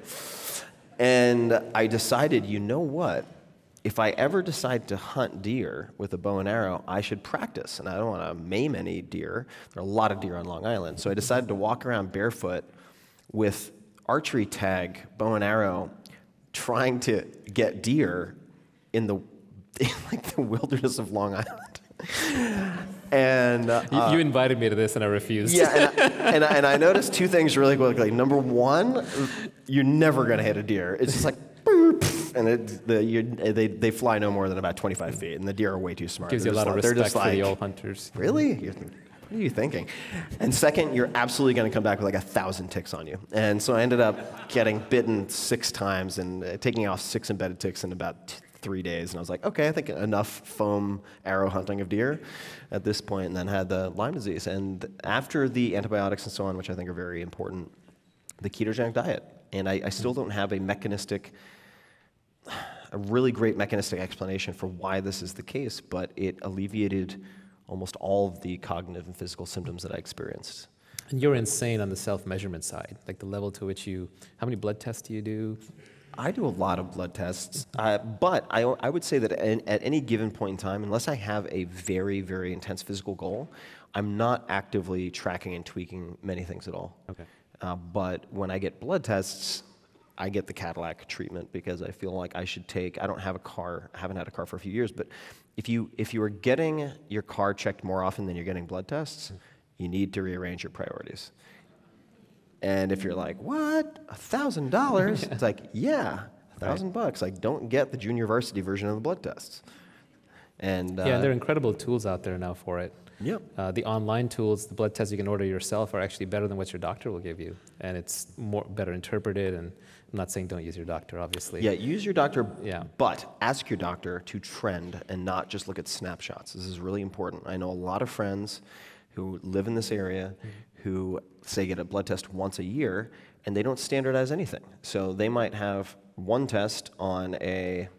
[SPEAKER 3] And I decided, you know what? If I ever decide to hunt deer with a bow and arrow, I should practice. And I don't want to maim any deer. There are a lot of deer on Long Island. So I decided to walk around barefoot with archery tag, bow and arrow, trying to get deer in the in like the wilderness of Long Island. and uh,
[SPEAKER 2] You, you invited me to this, and I refused.
[SPEAKER 3] yeah, and I, and, I, and I noticed two things really quickly. Number one, you're never going to hit a deer. It's just like, boop, and it, the, you, they, they fly no more than about 25 feet, and the deer are way too smart.
[SPEAKER 2] gives you
[SPEAKER 3] They're
[SPEAKER 2] a lot
[SPEAKER 3] just
[SPEAKER 2] of
[SPEAKER 3] like- they're
[SPEAKER 2] respect
[SPEAKER 3] just
[SPEAKER 2] for the old hunters.
[SPEAKER 3] Really? You're- What are you thinking? And second, you're absolutely going to come back with like a thousand ticks on you. And so I ended up getting bitten six times and uh, taking off six embedded ticks in about t- three days. And I was like, okay, I think enough foam arrow hunting of deer at this point, and then had the Lyme disease. And after the antibiotics and so on, which I think are very important, the ketogenic diet. And I, I still don't have a mechanistic a really great mechanistic explanation for why this is the case, but it alleviated almost all of the cognitive and physical symptoms that I experienced.
[SPEAKER 2] And you're insane on the self-measurement side, like the level to which you. How many blood tests do you do?
[SPEAKER 3] I do a lot of blood tests, uh, but I, I would say that at, at any given point in time, unless I have a very, very intense physical goal, I'm not actively tracking and tweaking many things at all.
[SPEAKER 2] Okay.
[SPEAKER 3] Uh, but when I get blood tests, I get the Cadillac treatment because I feel like I should take. I don't have a car. I haven't had a car for a few years, but if you if you are getting your car checked more often than you're getting blood tests, you need to rearrange your priorities. And if you're like, what, a thousand dollars? It's like, yeah, a thousand bucks. Like, don't get the junior varsity version of the blood tests. And uh,
[SPEAKER 2] yeah, and there are incredible tools out there now for it.
[SPEAKER 3] Yep.
[SPEAKER 2] Uh, the online tools, the blood tests you can order yourself, are actually better than what your doctor will give you, and it's more better interpreted. And I'm not saying don't use your doctor, obviously.
[SPEAKER 3] Yeah, use your doctor,
[SPEAKER 2] Yeah.
[SPEAKER 3] but ask your doctor to trend and not just look at snapshots. This is really important. I know a lot of friends who live in this area, who say get a blood test once a year, and they don't standardize anything. So they might have one test on a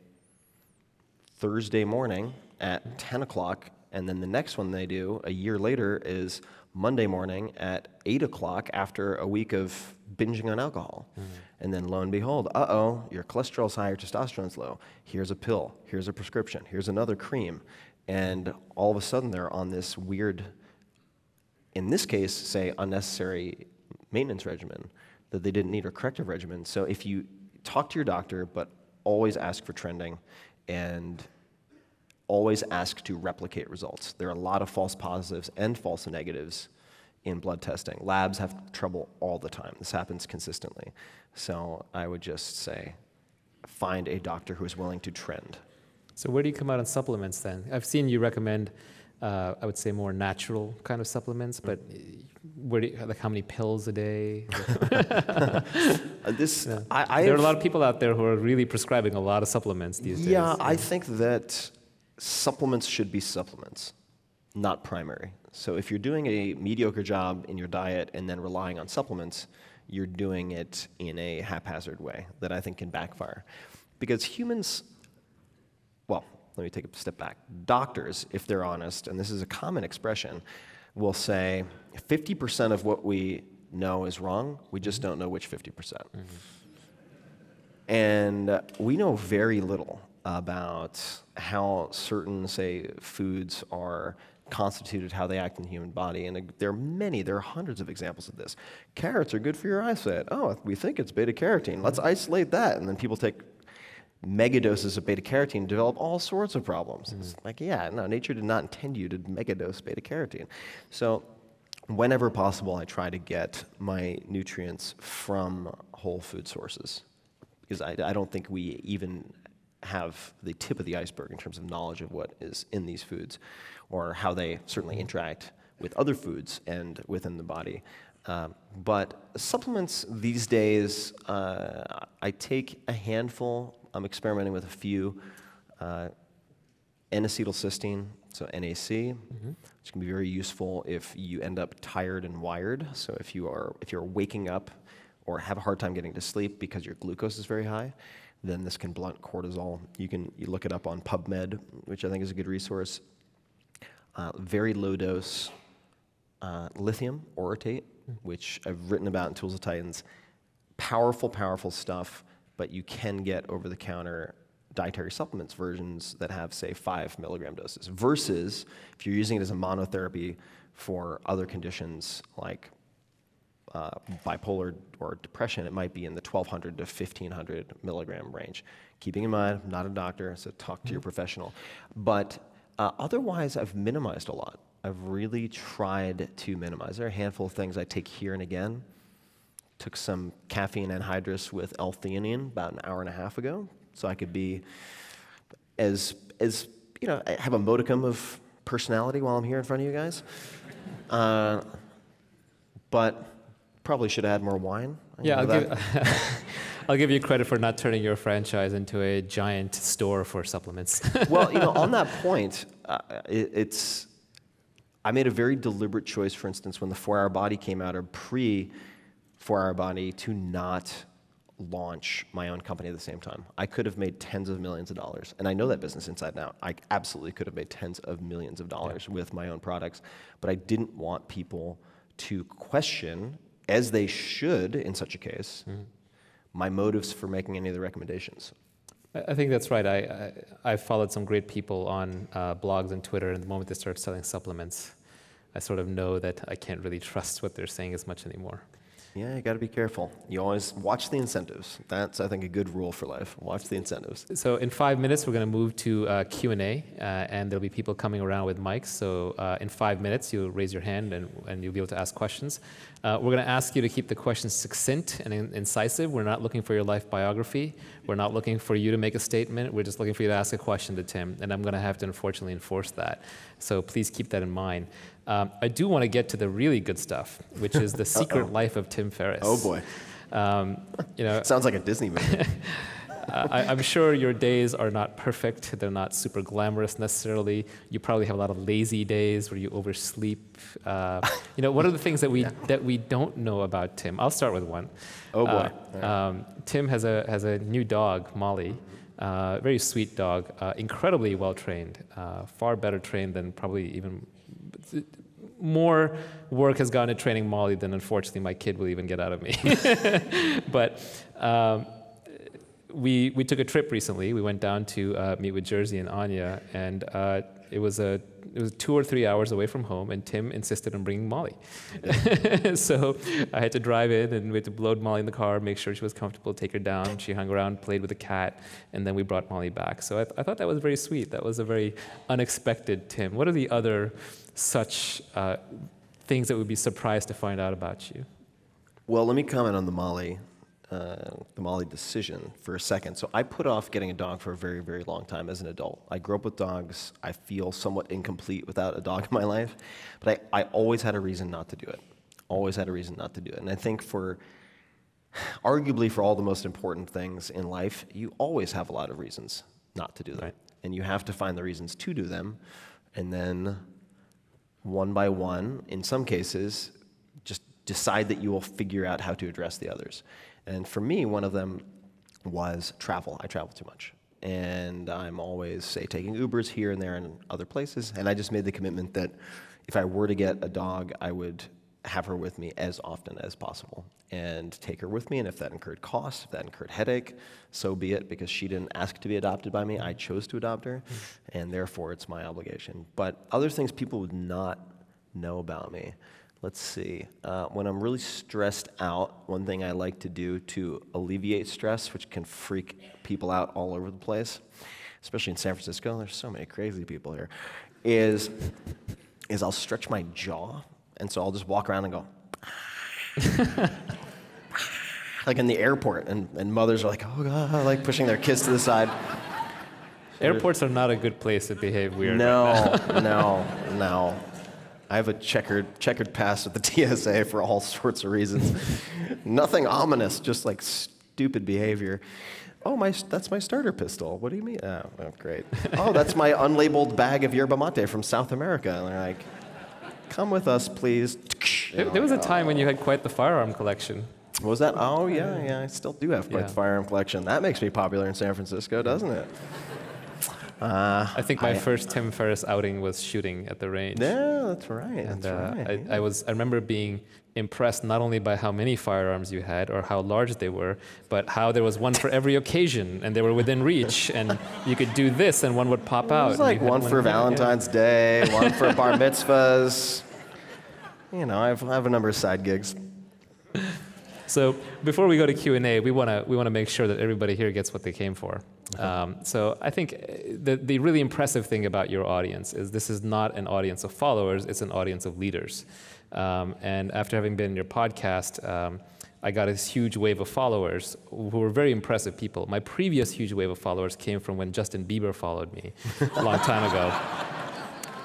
[SPEAKER 3] Thursday morning at 10 o'clock, and then the next one they do a year later is Monday morning at 8 o'clock after a week of binging on alcohol. And then lo and behold, uh oh, your cholesterol's high, your testosterone's low. Here's a pill, here's a prescription, here's another cream. And all of a sudden they're on this weird, in this case, say, unnecessary maintenance regimen that they didn't need or corrective regimen. So if you talk to your doctor, but always ask for trending and always ask to replicate results. There are a lot of false positives and false negatives in blood testing. Labs have trouble all the time. This happens consistently. So I would just say find a doctor who is willing to trend.
[SPEAKER 2] So where do you come out on supplements then? I've seen you recommend, uh, I would say, more natural kind of supplements, but you, like how many pills a day?
[SPEAKER 3] Uh, this,
[SPEAKER 2] Yeah.
[SPEAKER 3] I, I
[SPEAKER 2] there are a lot of people out there who are really prescribing a lot of supplements these days.
[SPEAKER 3] Yeah, I think that supplements should be supplements, not primary. So if you're doing a mediocre job in your diet and then relying on supplements, you're doing it in a haphazard way that I think can backfire. Because humans, let me take a step back. Doctors, if they're honest, and this is a common expression, will say 50% of what we know is wrong, we just don't know which 50%. percent And uh, we know very little about how certain, say, foods are constituted, how they act in the human body. And uh, there are many, there are hundreds of examples of this. Carrots are good for your eyesight. Oh, we think it's beta carotene. Let's isolate that. And then people take mega doses of beta carotene develop all sorts of problems. It's like, yeah, no, nature did not intend you to megadose beta carotene. So, whenever possible, I try to get my nutrients from whole food sources because I, I don't think we even have the tip of the iceberg in terms of knowledge of what is in these foods or how they certainly interact with other foods and within the body. Um, but supplements these days, uh, I take a handful. I'm experimenting with a few. Uh, N-acetylcysteine, so NAC, which can be very useful if you end up tired and wired. So if you are if you're waking up or have a hard time getting to sleep because your glucose is very high, then this can blunt cortisol. You can you look it up on PubMed, which I think is a good resource. Uh, very low dose uh, lithium orotate, which I've written about in Tools of Titans. Powerful, powerful stuff, but you can get over the counter dietary supplements versions that have, say, five milligram doses, versus if you're using it as a monotherapy for other conditions like uh, bipolar or depression, it might be in the 1200 to 1500 milligram range. Keeping in mind, I'm not a doctor, so talk to your professional. But uh, otherwise, I've minimized a lot. I've really tried to minimize. There are a handful of things I take here and again. Took some caffeine anhydrous with L-theanine about an hour and a half ago, so I could be as as you know, have a modicum of personality while I'm here in front of you guys. Uh, but probably should have had more wine. I
[SPEAKER 2] Yeah, I'll give. I'll give you credit for not turning your franchise into a giant store for supplements.
[SPEAKER 3] well, you know, on that point, uh, it, it's. I made a very deliberate choice, for instance, when the Four Hour Body came out, or pre Four Hour Body, to not launch my own company at the same time. I could have made tens of millions of dollars, and I know that business inside and out. I absolutely could have made tens of millions of dollars with my own products, but I didn't want people to question, as they should in such a case, my motives for making any of the recommendations.
[SPEAKER 2] I I think that's right. I, I, I've followed some great people on uh, blogs and Twitter, and the moment they start selling supplements, I sort of know that I can't really trust what they're saying as much anymore.
[SPEAKER 3] Yeah, you got to be careful. You always watch the incentives. That's, I think, a good rule for life. Watch the incentives.
[SPEAKER 2] So in five minutes, we're going to move to uh, Q&A, uh, and there'll be people coming around with mics. So uh, in five minutes, you'll raise your hand, and, and you'll be able to ask questions. Uh, we're going to ask you to keep the questions succinct and in- incisive. We're not looking for your life biography. We're not looking for you to make a statement. We're just looking for you to ask a question to Tim, and I'm going to have to unfortunately enforce that. So please keep that in mind. Um, I do want to get to the really good stuff, which is the secret life of Tim Ferriss.
[SPEAKER 3] Oh boy,
[SPEAKER 2] Um, you know,
[SPEAKER 3] sounds like a Disney movie.
[SPEAKER 2] I, am sure your days are not perfect. They're not super glamorous necessarily. You probably have a lot of lazy days where you oversleep. Uh, you know, what are the things that we yeah. that we don't know about Tim? I'll start with one.
[SPEAKER 3] Oh boy.
[SPEAKER 2] Uh, um, Tim has a has a new dog, Molly. Uh, very sweet dog, uh, incredibly well trained, uh, far better trained than probably even more work has gone into training Molly than unfortunately my kid will even get out of me. but um, we, we took a trip recently. We went down to uh, meet with Jerzy and Anya, and uh, it was a it was two or three hours away from home, and Tim insisted on bringing Molly. so I had to drive in, and we had to load Molly in the car, make sure she was comfortable, take her down. She hung around, played with the cat, and then we brought Molly back. So I, th- I thought that was very sweet. That was a very unexpected Tim. What are the other such uh, things that would be surprised to find out about you?
[SPEAKER 3] Well, let me comment on the Molly uh, the Molly decision for a second. So I put off getting a dog for a very, very long time as an adult. I grew up with dogs. I feel somewhat incomplete without a dog in my life, but I, I always had a reason not to do it. Always had a reason not to do it. And I think for, arguably for all the most important things in life, you always have a lot of reasons not to do them. Right. And you have to find the reasons to do them. And then one by one, in some cases, just decide that you will figure out how to address the others. And for me, one of them was travel. I travel too much. And I'm always, say, taking Ubers here and there and other places. And I just made the commitment that if I were to get a dog, I would have her with me as often as possible and take her with me. And if that incurred cost, if that incurred headache, so be it, because she didn't ask to be adopted by me. I chose to adopt her, and therefore it's my obligation. But other things people would not know about me. Let's see. Uh, when I'm really stressed out, one thing I like to do to alleviate stress, which can freak people out all over the place, especially in San Francisco, there's so many crazy people here, is, is I'll stretch my jaw. And so I'll just walk around and go, like in the airport, and, and mothers are like, oh God, like pushing their kids to the side.
[SPEAKER 2] Airports are not a good place to behave weird.
[SPEAKER 3] No, no, no. I have a checkered checkered past with the TSA for all sorts of reasons. Nothing ominous, just like stupid behavior. Oh, my, that's my starter pistol. What do you mean? Oh, oh great. Oh, that's my unlabeled bag of yerba mate from South America. And they're like, come with us, please.
[SPEAKER 2] There, there was a time when you had quite the firearm collection.
[SPEAKER 3] What was that? Oh, yeah, yeah. I still do have quite yeah. the firearm collection. That makes me popular in San Francisco, doesn't it?
[SPEAKER 2] Uh, I think my I, first Tim Ferriss outing was shooting at the range.
[SPEAKER 3] Yeah, that's right. And, that's uh, right.
[SPEAKER 2] I,
[SPEAKER 3] yeah.
[SPEAKER 2] I, was. I remember being impressed not only by how many firearms you had or how large they were, but how there was one for every occasion and they were within reach, and you could do this and one would pop out.
[SPEAKER 3] It was like one, one for Valentine's Day, one for bar mitzvahs. You know, I have, I have a number of side gigs.
[SPEAKER 2] So before we go to Q&A, we want to we want to make sure that everybody here gets what they came for. Okay. Um, so I think uh, the, the really impressive thing about your audience is this is not an audience of followers, it's an audience of leaders. Um, and after having been in your podcast, um, I got this huge wave of followers who were very impressive people. My previous huge wave of followers came from when Justin Bieber followed me a long time ago.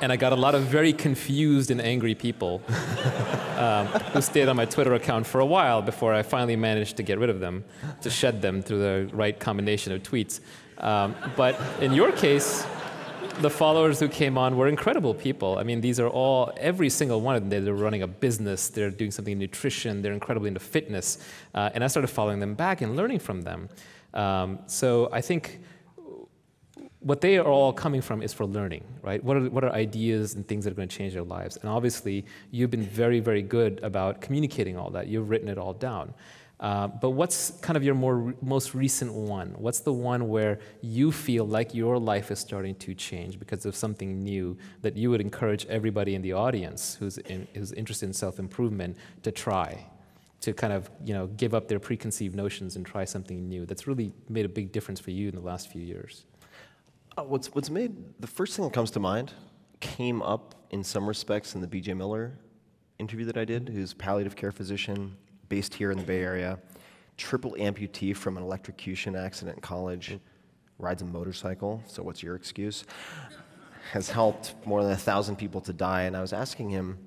[SPEAKER 2] And I got a lot of very confused and angry people um, who stayed on my Twitter account for a while before I finally managed to get rid of them, to shed them through the right combination of tweets. Um, but in your case, the followers who came on were incredible people. I mean, these are all, every single one of them, they're running a business, they're doing something in nutrition, they're incredibly into fitness. Uh, and I started following them back and learning from them. Um, so I think what they are all coming from is for learning, right? What are, what are ideas and things that are going to change their lives? And obviously, you've been very, very good about communicating all that. You've written it all down. Uh, but what's kind of your more most recent one? What's the one where you feel like your life is starting to change because of something new that you would encourage everybody in the audience who's, in, who's interested in self-improvement to try? to kind of you know give up their preconceived notions and try something new that's really made a big difference for you in the last few years
[SPEAKER 3] uh, what's, what's made, the first thing that comes to mind came up in some respects in the BJ Miller interview that I did, who's palliative care physician based here in the Bay Area, triple amputee from an electrocution accident in college, rides a motorcycle, so what's your excuse? Has helped more than a thousand people to die, and I was asking him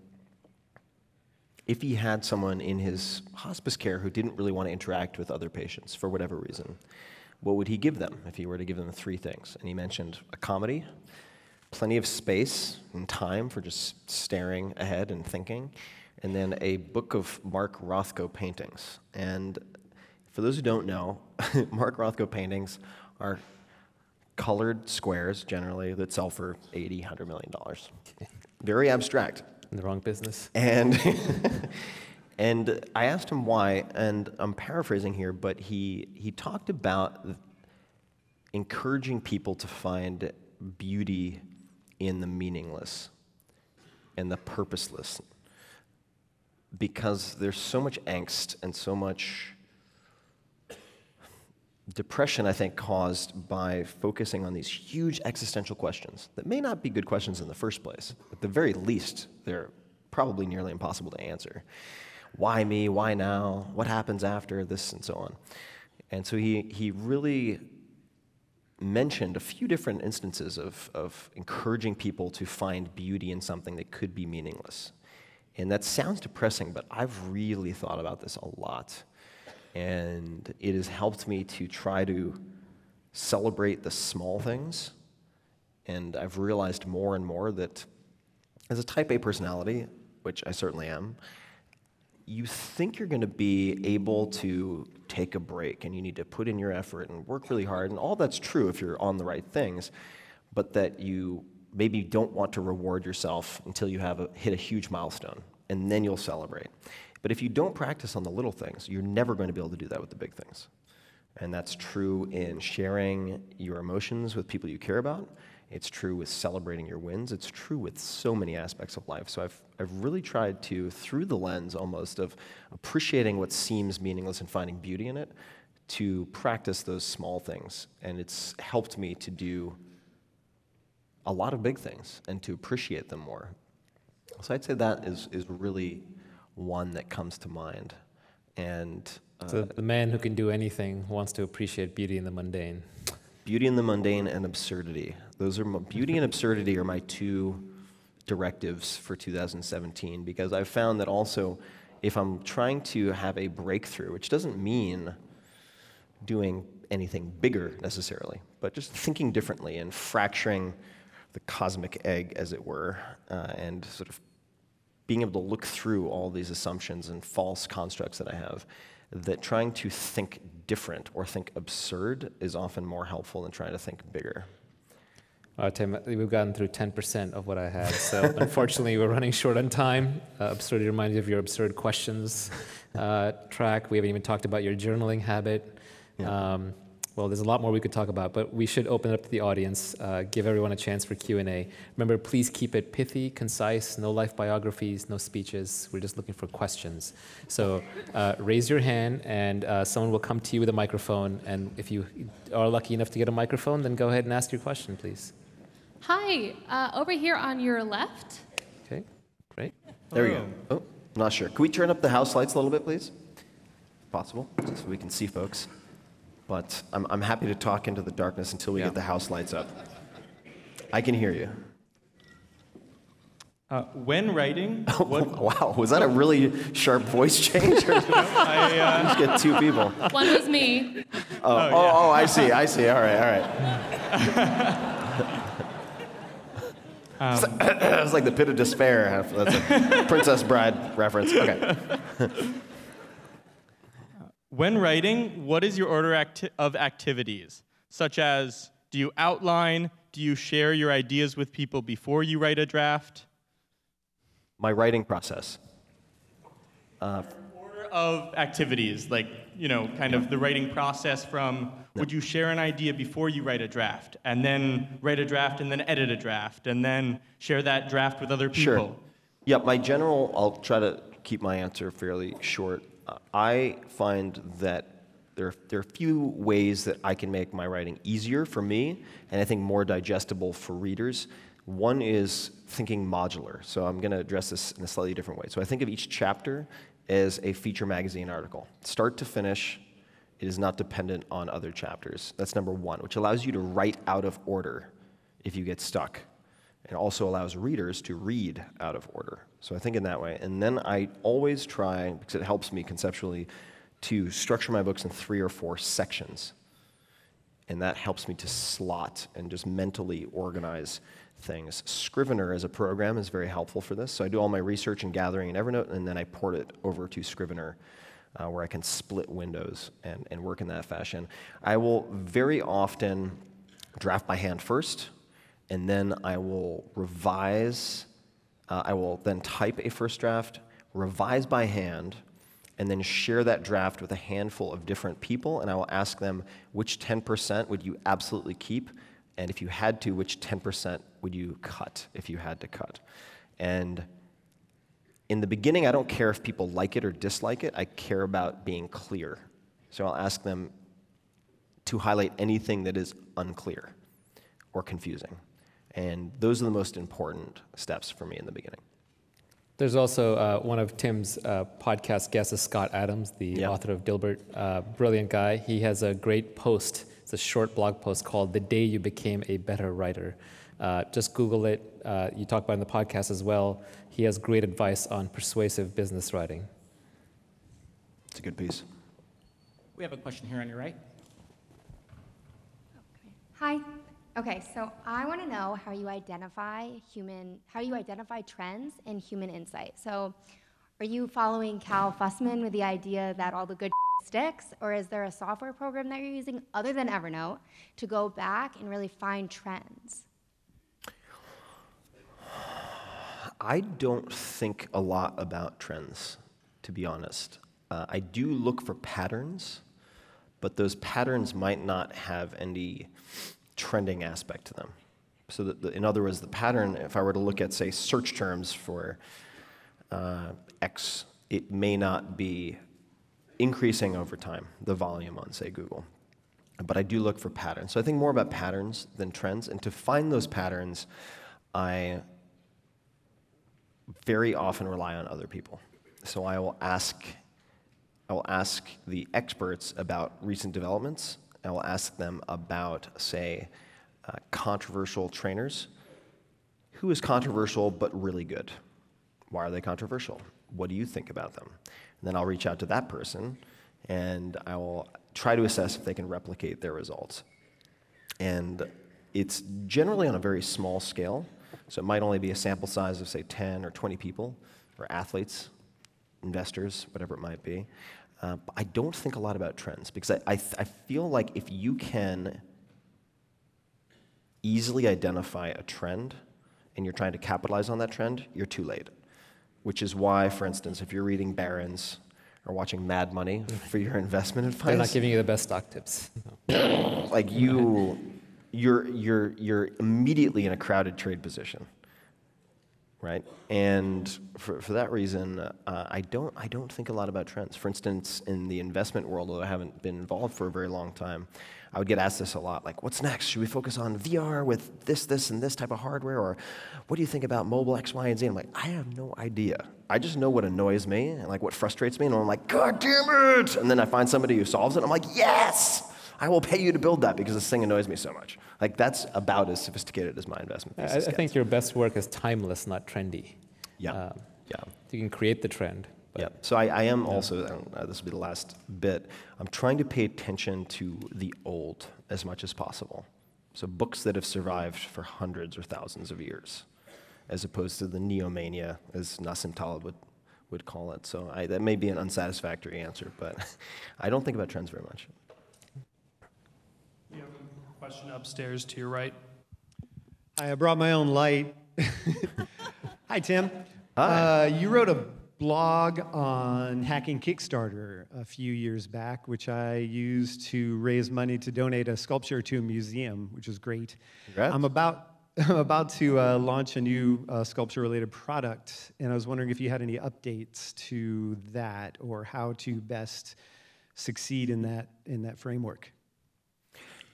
[SPEAKER 3] if he had someone in his hospice care who didn't really want to interact with other patients for whatever reason what would he give them if he were to give them three things? And he mentioned a comedy, plenty of space and time for just staring ahead and thinking, and then a book of Mark Rothko paintings. And for those who don't know, Mark Rothko paintings are colored squares generally that sell for 80, 100 million dollars. Very abstract.
[SPEAKER 2] In the wrong business.
[SPEAKER 3] And and I asked him why, and I'm paraphrasing here, but he he talked about encouraging people to find beauty in the meaningless and the purposeless because there's so much angst and so much depression, I think, caused by focusing on these huge existential questions that may not be good questions in the first place. At the very least, they're probably nearly impossible to answer. Why me? Why now? What happens after this? And so on. And so he, he really mentioned a few different instances of, of encouraging people to find beauty in something that could be meaningless. And that sounds depressing, but I've really thought about this a lot. And it has helped me to try to celebrate the small things. And I've realized more and more that as a type A personality, which I certainly am, you think you're going to be able to take a break and you need to put in your effort and work really hard. And all that's true if you're on the right things, but that you maybe don't want to reward yourself until you have a, hit a huge milestone, and then you'll celebrate. But if you don't practice on the little things, you're never going to be able to do that with the big things. And that's true in sharing your emotions with people you care about. It's true with celebrating your wins. It's true with so many aspects of life. So I've, I've really tried to, through the lens almost of appreciating what seems meaningless and finding beauty in it, to practice those small things. And it's helped me to do a lot of big things and to appreciate them more. So I'd say that is, is really one that comes to mind. And uh,
[SPEAKER 2] so the man who can do anything wants to appreciate beauty in the mundane.
[SPEAKER 3] Beauty in the mundane and absurdity. Those are beauty and absurdity are my two directives for 2017 because I've found that also if I'm trying to have a breakthrough, which doesn't mean doing anything bigger necessarily, but just thinking differently and fracturing the cosmic egg, as it were, uh, and sort of being able to look through all these assumptions and false constructs that I have, that trying to think different or think absurd is often more helpful than trying to think bigger.
[SPEAKER 2] Uh, Tim, we've gotten through 10% of what I had, so unfortunately we're running short on time. Uh, absurdity reminds me of your absurd questions uh, track. We haven't even talked about your journaling habit. Yeah. Um, well, there's a lot more we could talk about, but we should open it up to the audience, uh, give everyone a chance for Q&A. Remember, please keep it pithy, concise, no life biographies, no speeches. We're just looking for questions. So uh, raise your hand, and uh, someone will come to you with a microphone. And if you are lucky enough to get a microphone, then go ahead and ask your question, please.
[SPEAKER 4] Hi, uh, over here on your left.
[SPEAKER 2] Okay, great.
[SPEAKER 3] There we go. Oh, I'm not sure. Can we turn up the house lights a little bit, please? Possible, just so we can see folks. But I'm, I'm happy to talk into the darkness until we yeah. get the house lights up. I can hear you.
[SPEAKER 5] Uh, when writing, what...
[SPEAKER 3] wow, was that a really sharp voice change? no, I uh... just get two people.
[SPEAKER 4] One was me.
[SPEAKER 3] Oh, oh, oh, yeah. oh, I see, I see. All right, all right. Um, it's like the pit of despair. That's a Princess Bride reference. Okay.
[SPEAKER 5] When writing, what is your order acti of activities? Such as, do you outline? Do you share your ideas with people before you write a draft?
[SPEAKER 3] My writing process.
[SPEAKER 5] Uh, order of activities, like, you know, kind of the writing process from would you share an idea before you write a draft, and then write a draft, and then edit a draft, and then share that draft with other people?
[SPEAKER 3] Sure. Yeah, my general, I'll try to keep my answer fairly short. I find that there, there are a few ways that I can make my writing easier for me and I think more digestible for readers. One is thinking modular. So I'm going to address this in a slightly different way. So I think of each chapter as a feature magazine article. Start to finish, it is not dependent on other chapters. That's number one, which allows you to write out of order if you get stuck. It also allows readers to read out of order. So I think in that way. And then I always try, because it helps me conceptually, to structure my books in three or four sections. and that helps me to slot and just mentally organize things. Scrivener as a program is very helpful for this. So I do all my research and gathering in Evernote, and then I port it over to Scrivener, uh, where I can split windows and, and work in that fashion. I will very often draft by hand first, and then I will revise. Uh, I will then type a first draft, revise by hand, and then share that draft with a handful of different people, and I will ask them which 10% would you absolutely keep, and if you had to, which 10% would you cut if you had to cut? And in the beginning, I don't care if people like it or dislike it, I care about being clear. So I'll ask them to highlight anything that is unclear or confusing. And those are the most important steps for me in the beginning.
[SPEAKER 2] There's also uh, one of Tim's uh, podcast guests is Scott Adams, the
[SPEAKER 3] Yeah.
[SPEAKER 2] author of Dilbert. Uh, brilliant guy. He has a great post. It's a short blog post called "The Day You Became a Better Writer." Uh, just Google it. Uh, you talk about it in the podcast as well. He has great advice on persuasive business writing.
[SPEAKER 3] It's a good piece.
[SPEAKER 6] We have a question here on your right.
[SPEAKER 7] Hi. Okay, so I want to know how you identify human, how you identify trends in human insight. So, are you following Cal Fussman with the idea that all the good sticks, or is there a software program that you're using other than Evernote to go back and really find trends?
[SPEAKER 3] I don't think a lot about trends, to be honest. Uh, I do look for patterns, but those patterns might not have any trending aspect to them. So, that the, in other words, the pattern, if I were to look at, say, search terms for uh, X, it may not be increasing over time, the volume on, say, Google. But I do look for patterns. So I think more about patterns than trends. And to find those patterns, I very often rely on other people. So I will ask, I will ask the experts about recent developments. I will ask them about, say, uh, controversial trainers. Who is controversial but really good? Why are they controversial? What do you think about them? And then I'll reach out to that person and I will try to assess if they can replicate their results. And it's generally on a very small scale. So it might only be a sample size of, say, 10 or 20 people, or athletes, investors, whatever it might be. Uh, but I don't think a lot about trends because I, I, I feel like if you can easily identify a trend and you're trying to capitalize on that trend, you're too late. Which is why, for instance, if you're reading Barron's or watching Mad Money for your investment advice,
[SPEAKER 2] They're not giving you the best stock tips.
[SPEAKER 3] like you you're you're you're immediately in a crowded trade position right? And for, for that reason uh, i don't i don't think a lot about trends. For instance in the investment world although i haven't been involved for a very long time i would get asked this a lot like what's next? Should we focus on vr with this this and this type of hardware or what do you think about mobile x y and z? I'm like i have no idea. I just know what annoys me and like what frustrates me and i'm like god damn it and then i find somebody who solves it i'm like yes I will pay you to build that because this thing annoys me so much. Like that's about as sophisticated as my investment
[SPEAKER 2] I, I think your best work is timeless, not trendy.
[SPEAKER 3] Yeah,
[SPEAKER 2] Um,
[SPEAKER 3] yeah,
[SPEAKER 2] You can create the trend.
[SPEAKER 3] Yeah. So I, I am also. and, Uh, this will be the last bit. I'm trying to pay attention to the old as much as possible. So books that have survived for hundreds or thousands of years, as opposed to the neomania, as Nassim Taleb would would call it. So I, that may be an unsatisfactory answer, but I don't think about trends very much.
[SPEAKER 8] You have a question upstairs to your right.
[SPEAKER 9] Hi, I brought my own light. Hi, Tim.
[SPEAKER 3] Hi.
[SPEAKER 9] Uh, you wrote a blog on hacking Kickstarter a few years back, which I used to raise money to donate a sculpture to a museum, which is great.
[SPEAKER 3] Congrats.
[SPEAKER 9] I'm about I'm about to uh, launch a new uh, sculpture-related product, and I was wondering if you had any updates to that or how to best succeed in that in that framework.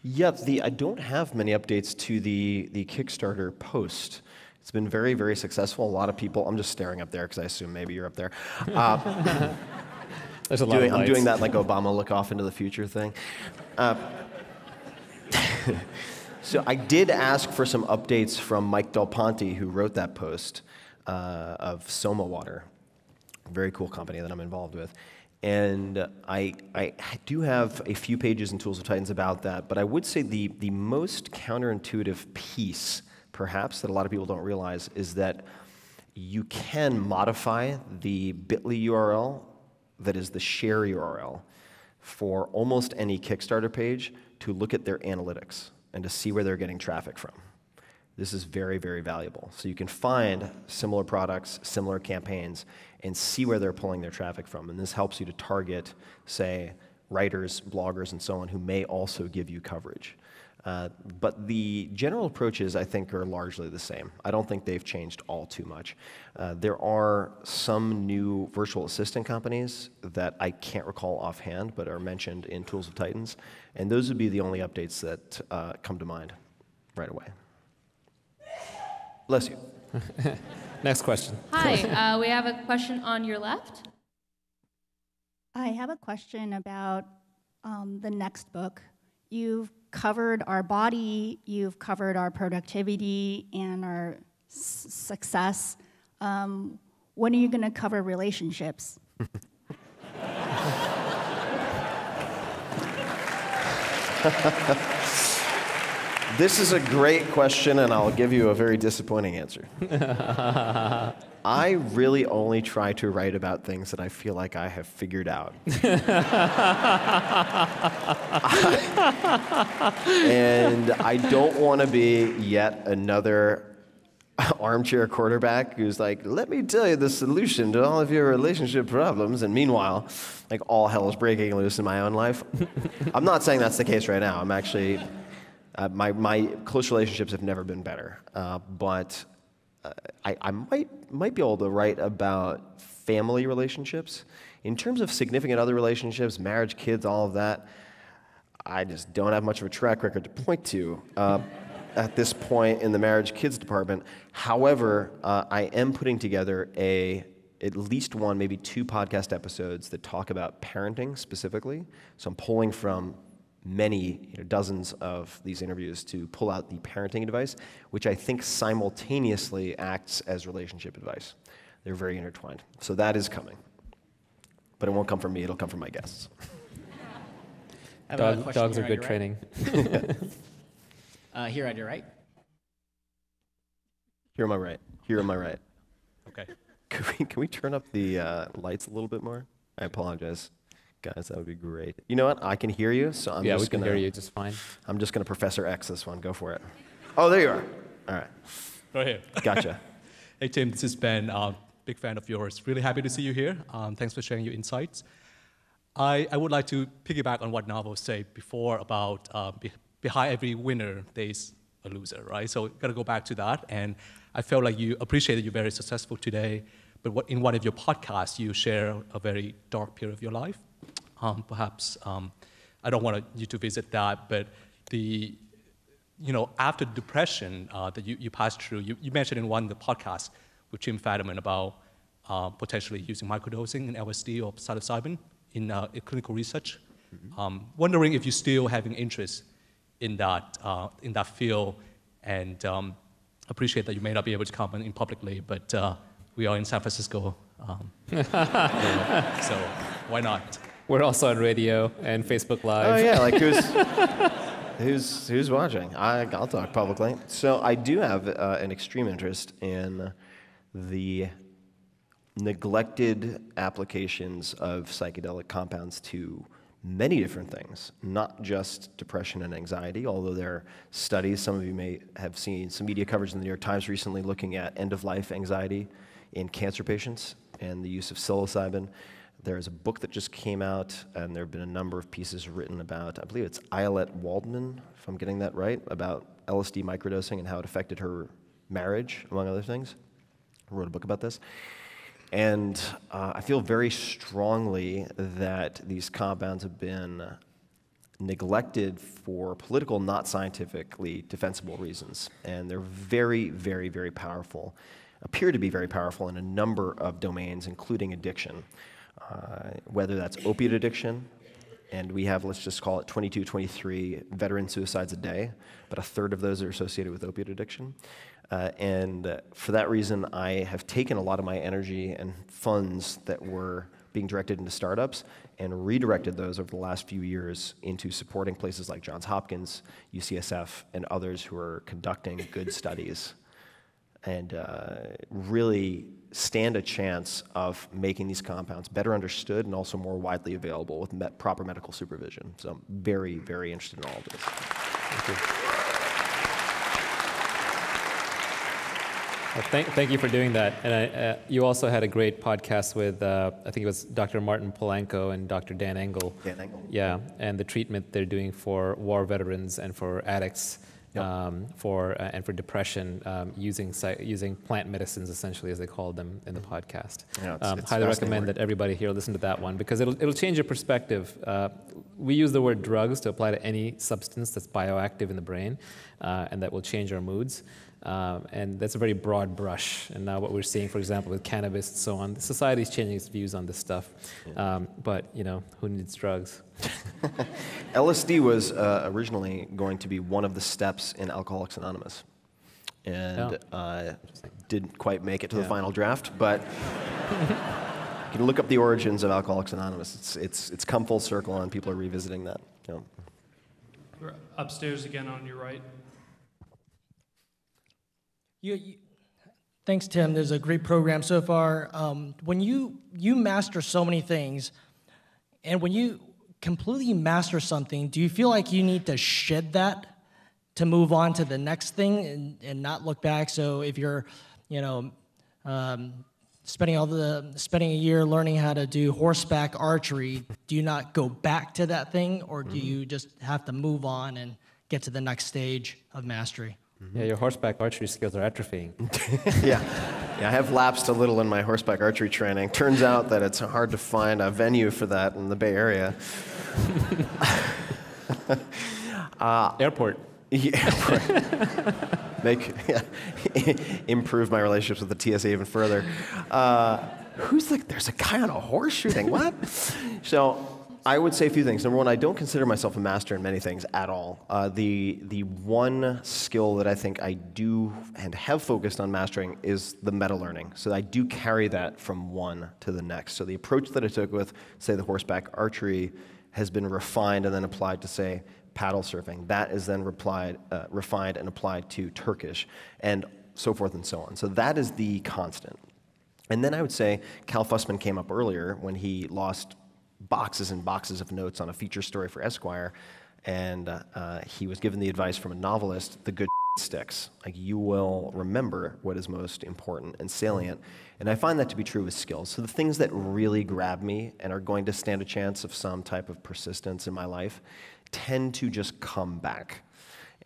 [SPEAKER 3] Yeah, the, I don't have many updates to the, the Kickstarter post. It's been very, very successful. A lot of people, I'm just staring up there because I assume maybe you're up there. Uh,
[SPEAKER 2] There's a lot
[SPEAKER 3] doing, I'm doing that like Obama look off into the future thing. Uh, so I did ask for some updates from Mike Del Ponte, who wrote that post uh, of Soma Water, very cool company that I'm involved with. And I, I do have a few pages in Tools of Titans about that, but I would say the, the most counterintuitive piece, perhaps, that a lot of people don't realize is that you can modify the bit.ly URL that is the share URL for almost any Kickstarter page to look at their analytics and to see where they're getting traffic from. This is very, very valuable. So you can find similar products, similar campaigns, and see where they're pulling their traffic from. And this helps you to target, say, writers, bloggers, and so on who may also give you coverage. Uh, but the general approaches, I think, are largely the same. I don't think they've changed all too much. Uh, there are some new virtual assistant companies that I can't recall offhand, but are mentioned in Tools of Titans, and those would be the only updates that uh, come to mind right away. Bless you.
[SPEAKER 2] Next question.
[SPEAKER 4] Hi, uh, we have a question on your left.
[SPEAKER 10] I have a question about um, the next book. You've covered our body, you've covered our productivity and our s- success. Um, when are you going to cover relationships?
[SPEAKER 3] This is a great question, and I'll give you a very disappointing answer. I really only try to write about things that I feel like I have figured out. and I don't want to be yet another armchair quarterback who's like, let me tell you the solution to all of your relationship problems. And meanwhile, like all hell is breaking loose in my own life. I'm not saying that's the case right now. I'm actually, uh, my, my close relationships have never been better. Uh, but uh, I, I might, might be able to write about family relationships. In terms of significant other relationships, marriage, kids, all of that, I just don't have much of a track record to point to uh, at this point in the marriage kids department. However, uh, I am putting together a at least one, maybe two podcast episodes that talk about parenting specifically. So I'm pulling from many, you know, dozens of these interviews to pull out the parenting advice, which I think simultaneously acts as relationship advice. They're very intertwined. So that is coming. But it won't come from me, it'll come from my guests.
[SPEAKER 6] I have a
[SPEAKER 2] Dog, dogs are good training.
[SPEAKER 6] Right. uh, here on your right.
[SPEAKER 3] Here am I right? Here am I right?
[SPEAKER 6] Okay.
[SPEAKER 3] Can we, can we turn up the uh, lights a little bit more? I apologize. Guys, that would be great. You know what? I can hear you, so I'm
[SPEAKER 2] yeah,
[SPEAKER 3] just
[SPEAKER 2] we can
[SPEAKER 3] gonna,
[SPEAKER 2] hear you just fine.
[SPEAKER 3] I'm just going to Professor X this one. Go for it. Oh, there you are. All right.
[SPEAKER 11] Right here.
[SPEAKER 3] Gotcha.
[SPEAKER 11] hey, Tim, this is Ben. Uh, big fan of yours. Really happy to see you here. Um, thanks for sharing your insights. I, I would like to piggyback on what Naval said before about uh, be, behind every winner, there's a loser, right? So got to go back to that. And I felt like you appreciated you're very successful today, but what, in one of your podcasts, you share a very dark period of your life. Um, perhaps um, I don't want you to visit that, but the you know after depression uh, that you, you passed through, you, you mentioned in one of the podcasts with Jim Fadiman about uh, potentially using microdosing in LSD or psilocybin in, uh, in clinical research. Mm-hmm. Um, wondering if you're still having interest in that uh, in that field, and um, appreciate that you may not be able to comment in publicly, but uh, we are in San Francisco, um, so why not?
[SPEAKER 2] We're also on radio and Facebook Live.
[SPEAKER 3] Oh yeah, like who's who's who's watching? I, I'll talk publicly. So I do have uh, an extreme interest in the neglected applications of psychedelic compounds to many different things, not just depression and anxiety, although there are studies, some of you may have seen some media coverage in the New York Times recently looking at end of life anxiety in cancer patients and the use of psilocybin. There is a book that just came out, and there have been a number of pieces written about, I believe it's Ayelet Waldman, if I'm getting that right, about LSD microdosing and how it affected her marriage, among other things. I wrote a book about this. And uh, I feel very strongly that these compounds have been neglected for political, not scientifically defensible reasons. And they're very, very, very powerful, appear to be very powerful in a number of domains, including addiction. Uh, whether that's opiate addiction, And we have, let's just call it 22, 23 veteran suicides a day, but a third of those are associated with opiate addiction. Uh, and for that reason, I have taken a lot of my energy and funds that were being directed into startups and redirected those over the last few years into supporting places like Johns Hopkins, UCSF, and others who are conducting good studies and uh, really stand a chance of making these compounds better understood and also more widely available with met proper medical supervision. So I'm very, very interested in all of this. Thank you.
[SPEAKER 2] Well, thank, thank you for doing that. And I, uh, you also had a great podcast with, uh, I think it was Dr. Martin Polanco and Dr. Dan Engel.
[SPEAKER 3] Dan Engle.
[SPEAKER 2] Yeah, and the treatment they're doing for war veterans and for addicts. Yep. Um, for uh, and for depression, um, using using plant medicines essentially as they call them in the podcast.
[SPEAKER 3] Yeah, it's,
[SPEAKER 2] um,
[SPEAKER 3] it's
[SPEAKER 2] highly recommend that everybody here listen to that one because it'll it'll change your perspective. Uh, we use the word drugs to apply to any substance that's bioactive in the brain, uh, and that will change our moods. Um, and that's a very broad brush. And now what we're seeing, for example, with cannabis and so on, society is changing its views on this stuff. Um, but, you know, who needs drugs?
[SPEAKER 3] LSD was uh, originally going to be one of the steps in Alcoholics Anonymous. And
[SPEAKER 2] Oh.
[SPEAKER 3] uh, didn't quite make it to the final draft, but you can look up the origins of Alcoholics Anonymous. It's, it's, it's come full circle, and people are revisiting that. you know.
[SPEAKER 8] We're upstairs again on your right.
[SPEAKER 12] You, you, thanks, Tim. There's a great program so far. Um, when you you master so many things, and when you completely master something, do you feel like you need to shed that to move on to the next thing and, and not look back? So if you're, you know, um, spending all the spending a year learning how to do horseback archery, do you not go back to that thing, or do you just have to move on and get to the next stage of mastery?
[SPEAKER 2] Yeah, your horseback archery skills are atrophying.
[SPEAKER 3] yeah. yeah, I have lapsed a little in my horseback archery training. Turns out that it's hard to find a venue for that in the Bay Area.
[SPEAKER 2] uh, airport.
[SPEAKER 3] Yeah, airport. Make yeah, improve my relationships with the TSA even further. Uh, who's like? There's a guy on a horse shooting. What? so I would say a few things. Number one, I don't consider myself a master in many things at all. Uh, the the one skill that I think I do and have focused on mastering is the meta learning. So I do carry that from one to the next. So the approach that I took with, say, the horseback archery has been refined and then applied to, say, paddle surfing. That is then replied, uh, refined and applied to Turkish, and so forth and so on. So that is the constant. And then I would say Cal Fussman came up earlier when he lost boxes and boxes of notes on a feature story for Esquire, and uh, uh, he was given the advice from a novelist: the good sticks. Like you will remember what is most important and salient. And I find that to be true with skills. So the things that really grab me and are going to stand a chance of some type of persistence in my life tend to just come back.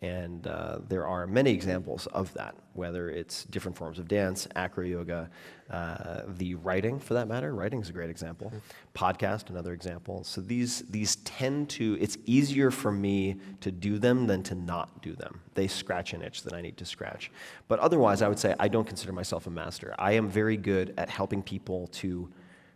[SPEAKER 3] And uh, there are many examples of that, whether it's different forms of dance, acro yoga, uh, the writing for that matter. Writing is a great example. Podcast, another example. So these, these tend to, it's easier for me to do them than to not do them. They scratch an itch that I need to scratch. But otherwise, I would say I don't consider myself a master. I am very good at helping people to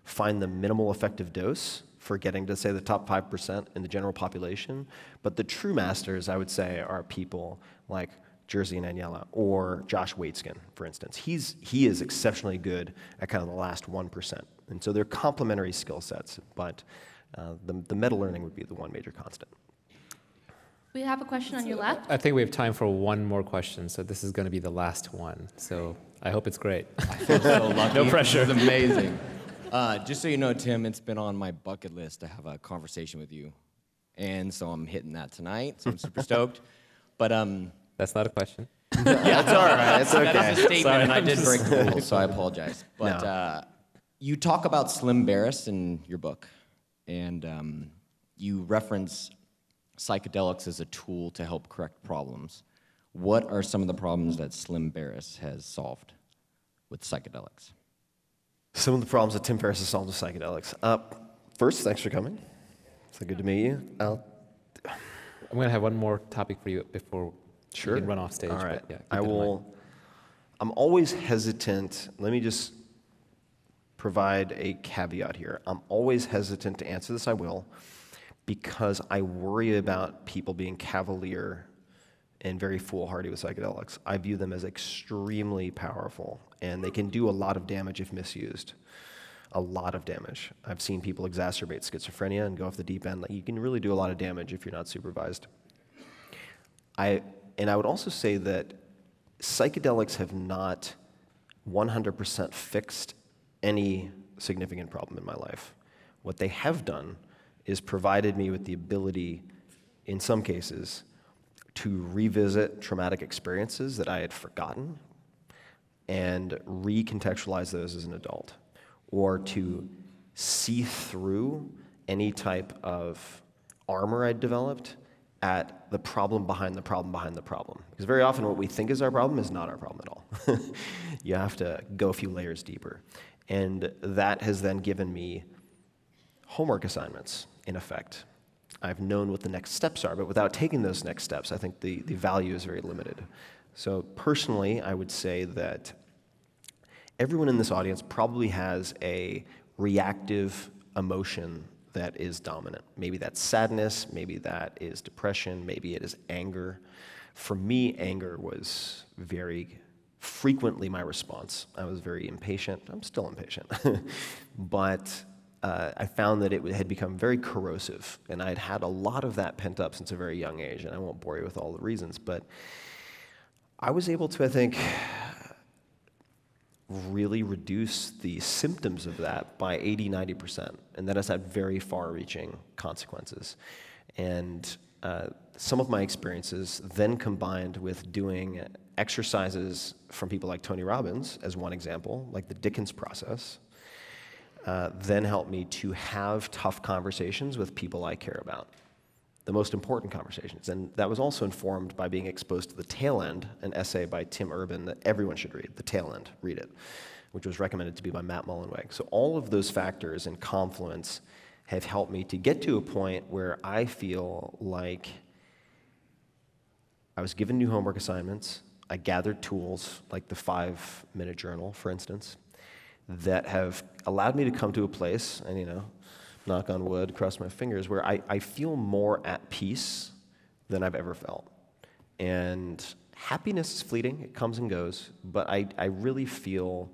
[SPEAKER 3] find the minimal effective dose for getting to, say, the top 5% in the general population. But the true masters, I would say, are people like Jerzy and Aniela or Josh Waitzkin, for instance. He's, he is exceptionally good at kind of the last 1%. And so they're complementary skill sets, but uh, the, the meta learning would be the one major constant.
[SPEAKER 4] We have a question on your left.
[SPEAKER 2] I think we have time for one more question, so this is going to be the last one. So I hope it's great.
[SPEAKER 13] I feel so lucky.
[SPEAKER 2] no pressure.
[SPEAKER 13] It's amazing. Uh, just so you know, Tim, it's been on my bucket list to have a conversation with you, and so I'm hitting that tonight. So I'm super stoked. But um,
[SPEAKER 2] that's not a question.
[SPEAKER 13] yeah, that's all right. It's okay. That is a statement,
[SPEAKER 2] Sorry,
[SPEAKER 13] and I did break the rules, so I apologize. But
[SPEAKER 3] No.
[SPEAKER 13] uh, you talk about Tim Ferriss in your book, and um, you reference psychedelics as a tool to help correct problems. What are some of the problems that Tim Ferriss has solved with psychedelics?
[SPEAKER 3] Some of the problems that Tim Ferriss has solved with psychedelics. Uh, first, thanks for coming. It's good to meet you. I'll,
[SPEAKER 2] I'm going to have one more topic for you before
[SPEAKER 3] Sure.
[SPEAKER 2] you can run off stage.
[SPEAKER 3] All right.
[SPEAKER 2] But yeah,
[SPEAKER 3] I
[SPEAKER 2] it in mind.
[SPEAKER 3] will. I'm always hesitant. Let me just provide a caveat here. I'm always hesitant to answer this. I will, because I worry about people being cavalier and very foolhardy with psychedelics. I view them as extremely powerful, and they can do a lot of damage if misused. A lot of damage. I've seen people exacerbate schizophrenia and go off the deep end. Like, you can really do a lot of damage if you're not supervised. I, and I would also say that psychedelics have not 100% fixed any significant problem in my life. What they have done is provided me with the ability, in some cases, to revisit traumatic experiences that I had forgotten and recontextualize those as an adult, or to see through any type of armor I'd developed at the problem behind the problem behind the problem. Because very often what we think is our problem is not our problem at all. you have to go a few layers deeper. And that has then given me homework assignments, in effect. I've known what the next steps are, but without taking those next steps, I think the, the value is very limited. So, personally, I would say that everyone in this audience probably has a reactive emotion that is dominant. Maybe that's sadness, maybe that is depression, maybe it is anger. For me, anger was very frequently my response. I was very impatient. I'm still impatient. but uh, I found that it had become very corrosive, and I had had a lot of that pent up since a very young age, and I won't bore you with all the reasons, but I was able to, I think, really reduce the symptoms of that by 80, 90%. And that has had very far reaching consequences. And uh, some of my experiences, then combined with doing exercises from people like Tony Robbins, as one example, like the Dickens process, uh, then helped me to have tough conversations with people I care about the most important conversations. And that was also informed by being exposed to The Tail End, an essay by Tim Urban that everyone should read. The Tail End, read it, which was recommended to me by Matt Mullenweg. So all of those factors in confluence have helped me to get to a point where I feel like I was given new homework assignments. I gathered tools like the five minute journal, for instance, that have allowed me to come to a place, and you know, knock on wood, cross my fingers, where I, I feel more at peace than I've ever felt. And happiness is fleeting, it comes and goes, but I, I really feel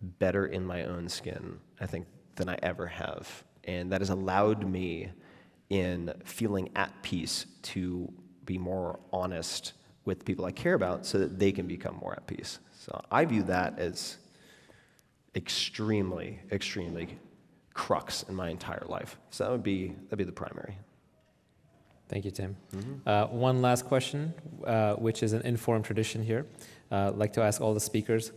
[SPEAKER 3] better in my own skin, I think, than I ever have. And that has allowed me in feeling at peace to be more honest with people I care about so that they can become more at peace. So I view that as extremely, extremely crux in my entire life. So that would be that'd be the primary.
[SPEAKER 2] Thank you, Tim. Mm-hmm. Uh, one last question, uh, which is an informed tradition here. Uh, I'd like to ask all the speakers,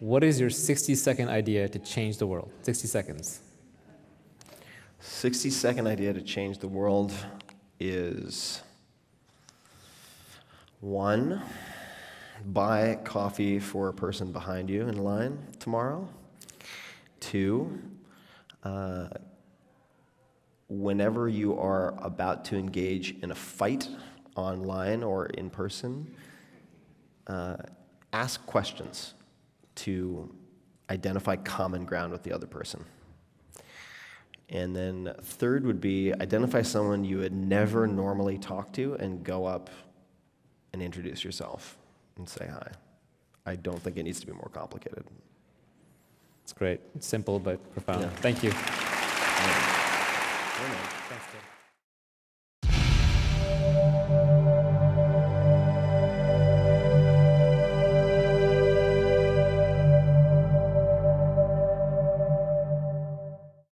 [SPEAKER 2] what is your 60-second idea to change the world? 60 seconds.
[SPEAKER 3] 60-second idea to change the world is one, buy coffee for a person behind you in line tomorrow. Two, uh, whenever you are about to engage in a fight online or in person, uh, ask questions to identify common ground with the other person. And then third would be identify someone you would never normally talk to and go up and introduce yourself and say hi. I don't think it needs to be more complicated.
[SPEAKER 2] It's great. It's simple but profound. Yeah. Thank you. Thanks, Tim.